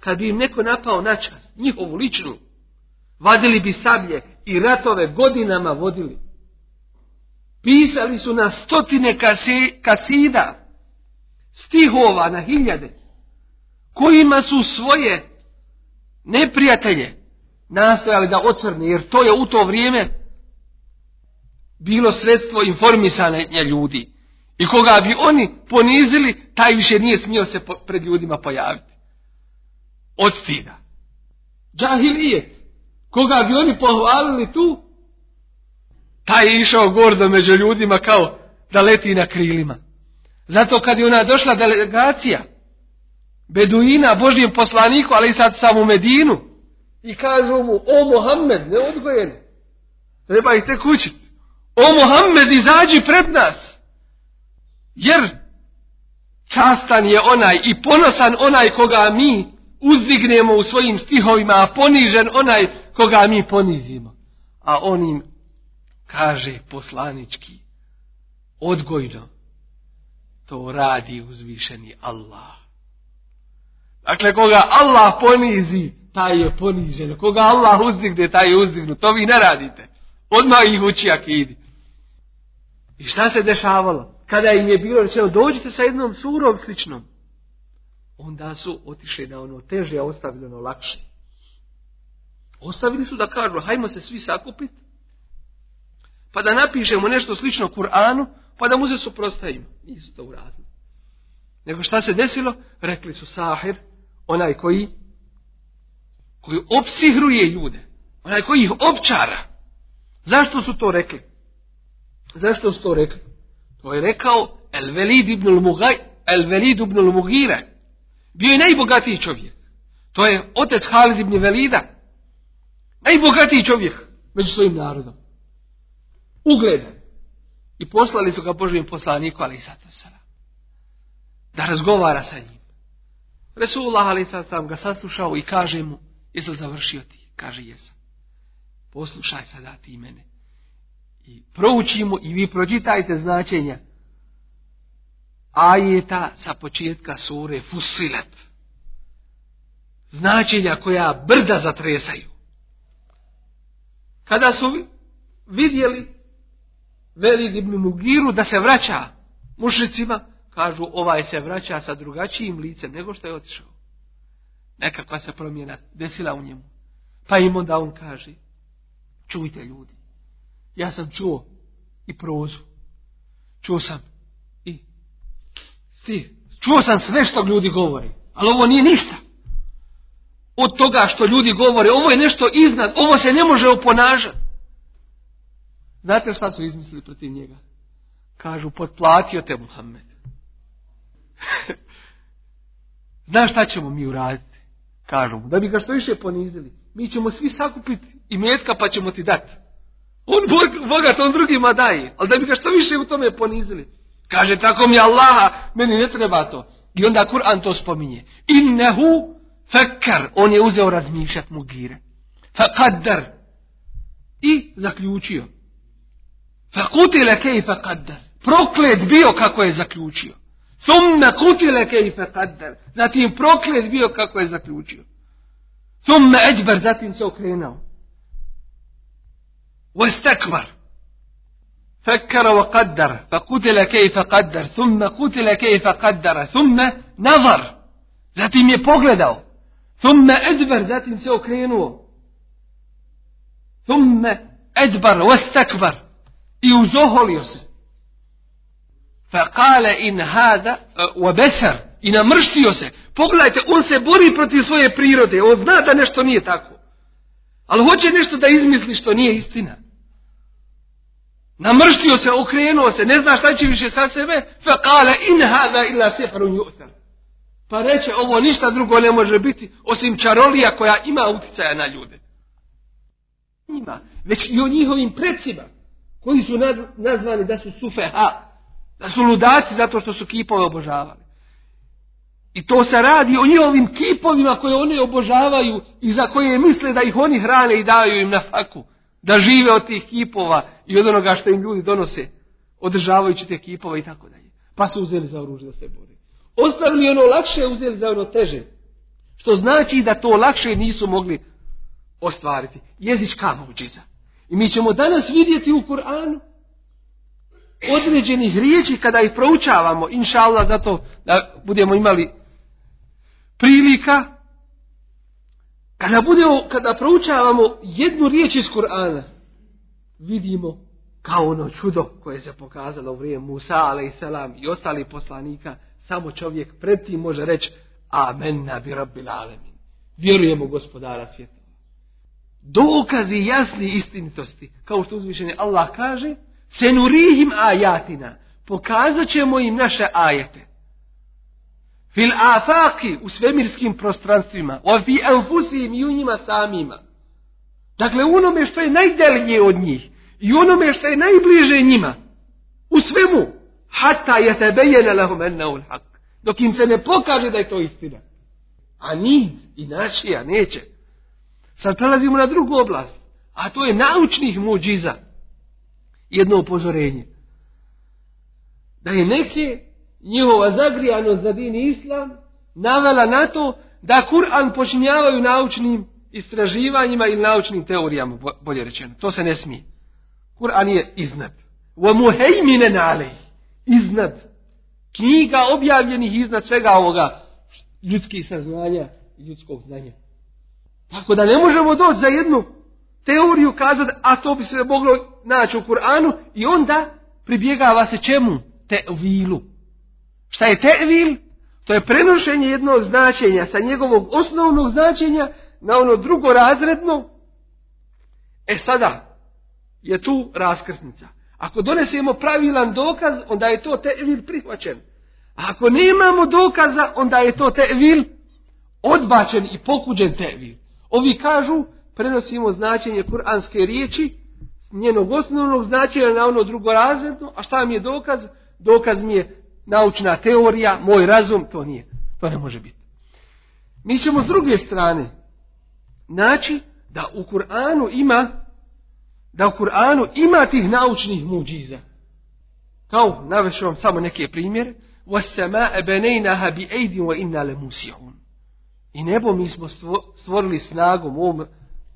Kad bi im neko napao na čast, njihovu ličnu, vadili bi sablje i ratove godinama vodili. Pisali su na stotine kasida, stihova na hiljade kojima su svoje neprijatelje nastojali da ocrne, jer to je u to vrijeme bilo sredstvo informisanja ljudi. I koga bi oni ponizili, taj više nije smio se pred ljudima pojaviti. Od stida. Džahilijet. Koga bi oni pohvalili tu, taj je išao gordo među ljudima kao da leti na krilima. Zato kad je ona došla delegacija, Beduina, Božnijem poslaniku, ali sad sam u Medinu. I kažu mu, o Mohamed, neodgojen. Treba ih te kućiti. O Mohamed, izađi pred nas. Jer častan je onaj i ponosan onaj koga mi uzdignemo u svojim stihovima, a ponižen onaj koga mi ponizimo. A on im kaže poslanički, odgojno, to radi uzvišeni Allah. Dakle, koga Allah ponizi, taj je ponižen. Koga Allah uzdigne, taj je uzdignut. To vi ne radite. Odmah ih uči akidi. I šta se dešavalo? Kada im je bilo rečeno, dođite sa jednom surom sličnom. Onda su otišli na ono teže, a ostavili ono lakše. Ostavili su da kažu, hajmo se svi sakupiti, pa da napišemo nešto slično Kur'anu, pa da mu se suprostavimo. Nisu to uradili. Nego šta se desilo? Rekli su Sahir, onaj koji koji opsihruje ljude, onaj koji ih opčara. Zašto su to rekli? Zašto su to rekli? To je rekao El Velid ibn al El Velid ibn al Bio je najbogatiji čovjek. To je otec Halid ibn Velida. Najbogatiji čovjek među svojim narodom. Ugledan. I poslali su ga Božijem poslaniku, ali i Da razgovara sa njim. Resulullah ali sam ga saslušao i kaže mu, jesi završio ti? Kaže, jesam. Poslušaj sada ti mene. I proučimo i vi pročitajte značenja ajeta sa početka sure Fusilet. Značenja koja brda zatresaju. Kada su vidjeli Velid ibn Mugiru da se vraća mušicima, kažu ovaj se vraća sa drugačijim licem nego što je otišao. Nekakva se promjena desila u njemu. Pa im onda on kaže, čujte ljudi, ja sam čuo i prozu, čuo sam i ti, čuo sam sve što ljudi govori, ali ovo nije ništa. Od toga što ljudi govore, ovo je nešto iznad, ovo se ne može oponažati. Znate šta su izmislili protiv njega? Kažu, potplatio te Muhammed. [laughs] Znaš šta ćemo mi uraditi? Kažu da bi ga što više ponizili. Mi ćemo svi sakupiti i metka pa ćemo ti dati. On bogat, on drugima daje. Ali da bi ga što više u tome ponizili. Kaže, tako mi Allaha, meni ne treba to. I onda Kur'an to spominje. Innehu fekar. On je uzeo razmišljat mugire. Fakadar. I zaključio. Fakutile kejfe kaddar. Proklet bio kako je zaključio. Thumme kutile kejfe kaddar. Zatim proklet bio kako je zaključio. Thumme eđber, zatim se okrenuo. واستكبر فكر وقدر فقتل كيف قدر ثم قتل كيف قدر ثم نظر zatim je pogledao ثم ادبر zatim se okrenuo ثم ادبر واستكبر i uzoholio se. Fakale in hada وبسر i namrštio se. Pogledajte, on se bori protiv svoje prirode. On zna da nešto nije tako. Ali hoće nešto da izmisli što nije istina. Namrštio se, okrenuo se, ne zna šta će više sa sebe. Fakale in hada illa sihrun yu'thar. Pa reče, ovo ništa drugo ne može biti, osim čarolija koja ima utjecaja na ljude. Ima. Već i o njihovim precima koji su nazvani da su sufeha, da su ludaci zato što su kipove obožavali. I to se radi o njihovim kipovima koje oni obožavaju i za koje misle da ih oni hrane i daju im na faku. Da žive od tih kipova i od onoga što im ljudi donose, održavajući te kipove i tako dalje. Pa su uzeli za oružje da se bori. Ostavili ono lakše, uzeli za ono teže. Što znači da to lakše nisu mogli ostvariti. Jezička muđiza. I mi ćemo danas vidjeti u Kur'anu određenih riječi kada ih proučavamo, inša Allah, zato da budemo imali prilika, kada, budemo, kada proučavamo jednu riječ iz Kur'ana, vidimo kao ono čudo koje se pokazalo u vrijeme Musa a.s. i ostali poslanika, samo čovjek pred tim može reći Amen bi rabbil alemin. Vjerujemo gospodara svijeta dokazi jasni istinitosti. Kao što uzvišenje Allah kaže, senurihim ajatina. Pokazat ćemo im naše ajete. Fil afaki u svemirskim prostranstvima. O fi anfusihim i u njima samima. Dakle, onome što je najdalje od njih. I onome što je najbliže njima. U svemu. Hatta je tebejene lahum ennaul hak. Dok im se ne pokaže da je to istina. A nid i načija neće. Sad prelazimo na drugu oblast, a to je naučnih muđiza. Jedno upozorenje. Da je neke njihova zagrijanost za din islam navela na to da Kur'an počinjavaju naučnim istraživanjima ili naučnim teorijama, bolje rečeno. To se ne smije. Kur'an je iznad. Muhejmine nalej. Iznad. Knjiga objavljenih iznad svega ovoga ljudskih saznanja i ljudskog znanja. Tako da ne možemo doći za jednu teoriju kazati, a to bi se moglo naći u Kur'anu i onda pribjegava se čemu? Tevilu. Šta je tevil? To je prenošenje jednog značenja sa njegovog osnovnog značenja na ono drugo razredno. E sada je tu raskrsnica. Ako donesemo pravilan dokaz, onda je to tevil prihvaćen. A ako nemamo dokaza, onda je to tevil odbačen i pokuđen tevil. Ovi kažu, prenosimo značenje kuranske riječi, njenog osnovnog značenja na ono drugo razredno, a šta mi je dokaz? Dokaz mi je naučna teorija, moj razum, to nije. To ne može biti. Mi ćemo s druge strane naći da u Kur'anu ima da u Kur'anu ima tih naučnih muđiza. Kao, navešću vam samo neke primjere. وَسَّمَاءَ بَنَيْنَهَا بِأَيْدٍ وَإِنَّا لَمُسِعُونَ I nebo mi smo stvorili snagom. U ovom,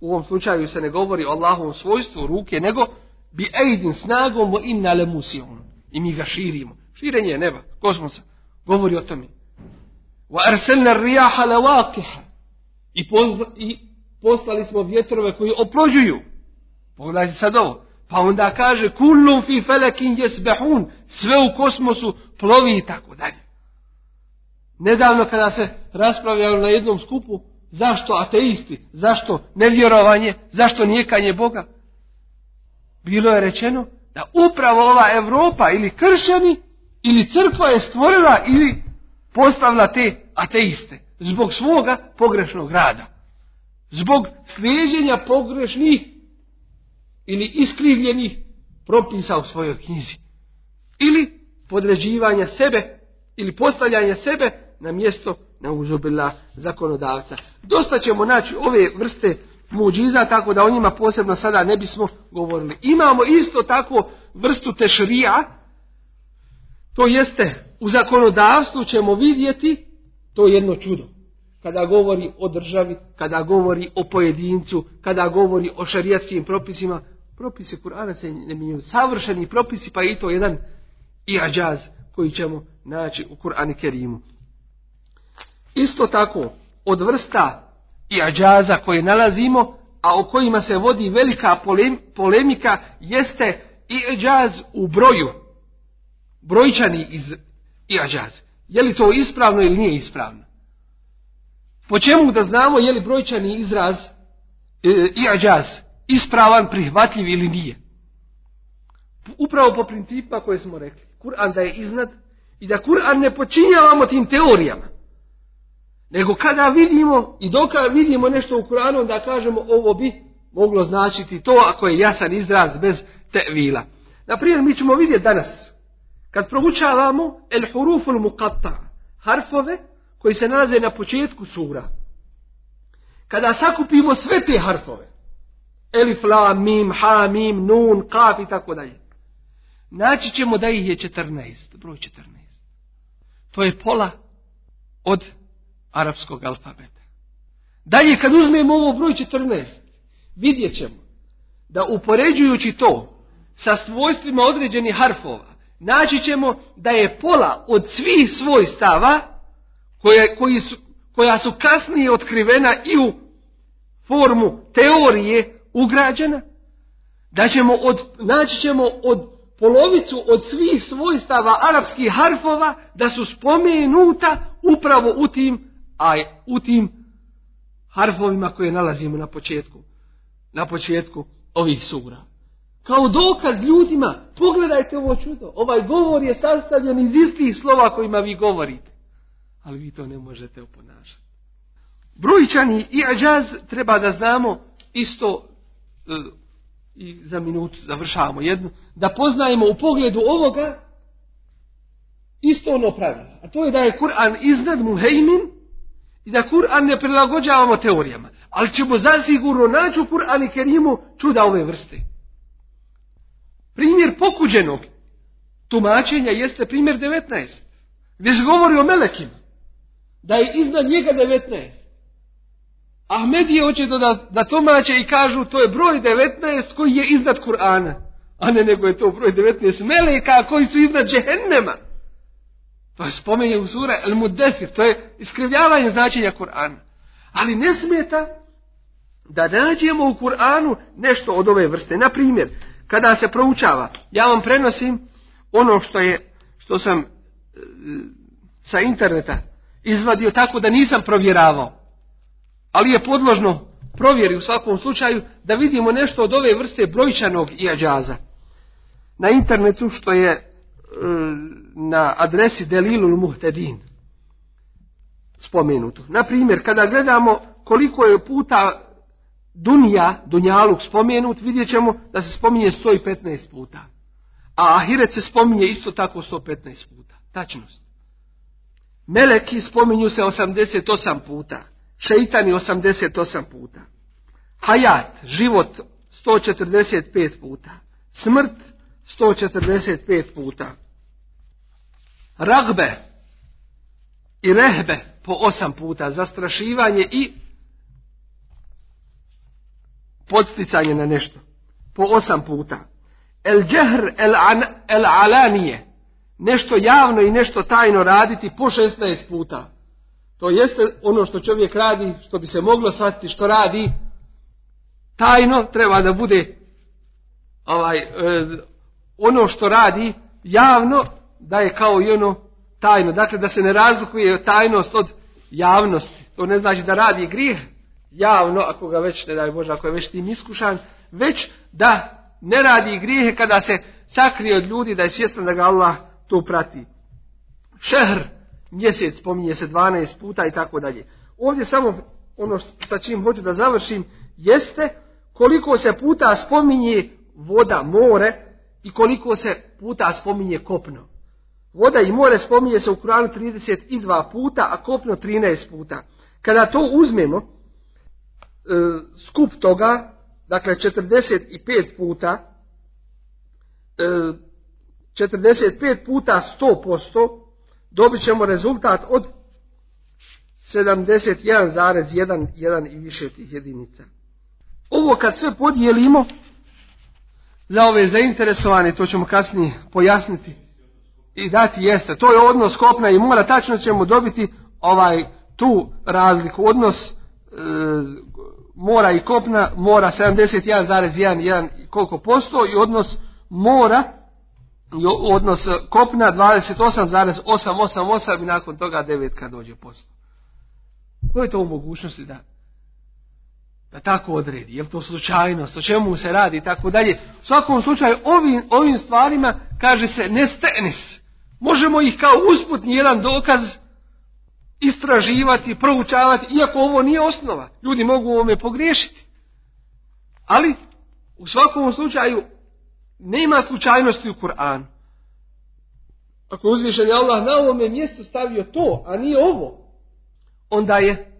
u ovom slučaju se ne govori o Allahovom svojstvu ruke, nego bi ejdin snagom wa inna lemusion. I mi ga širimo. Širenje neba, kosmosa, govori o tome. Wa arsalna rijaha lawaqiha. I, I poslali smo vjetrove koji oplođuju. Pogledajte sad ovo. Pa onda kaže kullum fi felekin jesbehun. Sve u kosmosu plovi i tako dalje. Nedavno kada se raspravljalo na jednom skupu zašto ateisti, zašto nevjerovanje, zašto nijekanje Boga, bilo je rečeno da upravo ova Europa ili kršćani ili crkva je stvorila ili postavila te ateiste zbog svoga pogrešnog rada. Zbog slijeđenja pogrešnih ili iskrivljenih propisa u svojoj knjizi. Ili podređivanja sebe ili postavljanja sebe na mjesto na zakonodavca. Dosta ćemo naći ove vrste muđiza, tako da o njima posebno sada ne bismo govorili. Imamo isto tako vrstu tešrija, to jeste u zakonodavstvu ćemo vidjeti to jedno čudo. Kada govori o državi, kada govori o pojedincu, kada govori o šarijatskim propisima, propisi Kur'ana se ne mijenjaju. Savršeni propisi, pa i to jedan i ađaz koji ćemo naći u Kur'ani Kerimu. Isto tako, od vrsta i ađaza koje nalazimo, a o kojima se vodi velika polemika, jeste i ađaz u broju. Brojčani iz i ađaz. Je li to ispravno ili nije ispravno? Po čemu da znamo je li brojčani izraz e, i ađaz ispravan, prihvatljiv ili nije? Upravo po principima koje smo rekli. Kur'an da je iznad i da Kur'an ne počinjavamo tim teorijama. Nego kada vidimo i dok vidimo nešto u Kur'anu da kažemo ovo bi moglo značiti to ako je jasan izraz bez tevila. Naprimjer mi ćemo vidjeti danas kad proučavamo el huruful muqatta harfove koji se nalaze na početku sura. Kada sakupimo sve te harfove elif, la, mim, ha, mim, nun, kaf i tako dalje. Naći ćemo da ih je 14, broj 14. To je pola od arapskog alfabeta. Dalje kad uzmemo ovo broj 14, vidjet ćemo da upoređujući to sa svojstvima određenih harfova, naći ćemo da je pola od svih svojstava koje, koji su, koja su kasnije otkrivena i u formu teorije ugrađena, da ćemo od, naći ćemo od polovicu od svih svojstava arapskih harfova da su spomenuta upravo u tim a u tim harfovima koje nalazimo na početku, na početku ovih sura. Kao dokaz ljudima, pogledajte ovo čudo, ovaj govor je sastavljen iz istih slova kojima vi govorite. Ali vi to ne možete oponašati. Brojčani i ađaz treba da znamo isto e, i za minutu završavamo jednu, da poznajemo u pogledu ovoga isto ono pravilo. A to je da je Kur'an iznad muhejmin i da Kur'an ne prilagođavamo teorijama. Ali ćemo zasigurno naći u Kur'an i Kerimu čuda ove vrste. Primjer pokuđenog tumačenja jeste primjer 19. Gdje govori o melekima. da je iznad njega 19. Ahmedije hoće da, da tumače i kažu to je broj 19 koji je iznad Kur'ana. A ne nego je to broj 19 meleka koji su iznad džehennema. To je spomenje u sura El Mudesir. To je iskrivljavanje značenja Kur'ana. Ali ne smeta da nađemo u Kur'anu nešto od ove vrste. Na primjer, kada se proučava, ja vam prenosim ono što je, što sam e, sa interneta izvadio tako da nisam provjeravao. Ali je podložno provjeri u svakom slučaju da vidimo nešto od ove vrste brojčanog i ađaza. Na internetu što je e, na adresi Delilul Muhtedin spomenuto. Na primjer, kada gledamo koliko je puta Dunija, Dunjaluk spomenut, vidjet ćemo da se spominje 115 puta. A Ahiret se spominje isto tako 115 puta. Tačnost. Meleki spominju se 88 puta. Šeitani 88 puta. Hayat, život 145 puta. Smrt 145 puta. Ragbe i rehbe po 8 puta. Zastrašivanje i podsticanje na nešto. Po 8 puta. El džehr el, an, el alanije. Nešto javno i nešto tajno raditi po 16 puta. To jeste ono što čovjek radi, što bi se moglo shvatiti što radi, tajno treba da bude ovaj, e, ono što radi javno, da je kao i ono tajno. Dakle, da se ne razlikuje tajnost od javnosti. To ne znači da radi grijeh javno, ako ga već, ne daj Bože, ako je već tim iskušan, već da ne radi grijehe kada se sakrije od ljudi, da je svjestan da ga Allah to prati. Šehr, mjesec spominje se 12 puta i tako dalje. Ovdje samo ono sa čim hoću da završim jeste koliko se puta spominje voda, more i koliko se puta spominje kopno. Voda i more spominje se u Kuranu 32 puta, a kopno 13 puta. Kada to uzmemo, skup toga, dakle 45 puta, e, 45 puta 100%, dobit ćemo rezultat od 71,1 i više tih jedinica. Ovo kad sve podijelimo za ove zainteresovane, to ćemo kasnije pojasniti i dati jeste. To je odnos kopna i mora, tačno ćemo dobiti ovaj tu razliku. Odnos e, mora i kopna mora 71,1 koliko posto i odnos mora odnos kopna 28,888 i nakon toga 9 kad dođe posto. Koje je to u mogućnosti da da tako odredi? Je li to slučajnost? O čemu se radi i tako dalje? U svakom slučaju ovim, ovim stvarima kaže se ne stenis. Možemo ih kao usputni jedan dokaz istraživati, proučavati, iako ovo nije osnova. Ljudi mogu ovome pogriješiti. Ali u svakom slučaju nema slučajnosti u Kur'anu. Ako je Allah na ovome mjestu stavio to, a nije ovo, onda je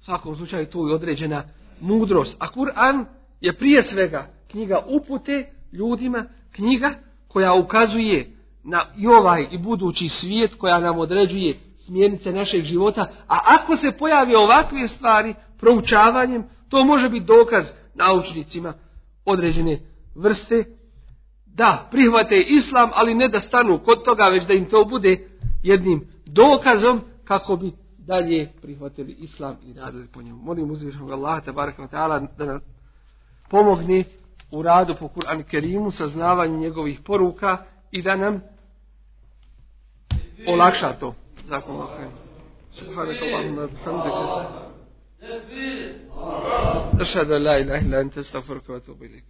u svakom slučaju tu i određena mudrost. A Kur'an je prije svega knjiga upute ljudima, knjiga koja ukazuje na i ovaj i budući svijet, koja nam određuje smjernice našeg života, a ako se pojavi ovakve stvari proučavanjem, to može biti dokaz naučnicima određene vrste da prihvate islam, ali ne da stanu kod toga, već da im to bude jednim dokazom kako bi dalje prihvatili islam i radili po njemu. Molim uzvišnog Allah ta'ala da nam pomogne u radu po Kur'an Kerimu, saznavanju njegovih poruka i da nam olakša to. Zakon Allah. سبحانك اللهم وبحمدك. أشهد أن لا إله إلا أنت أستغفرك وأتوب إليك.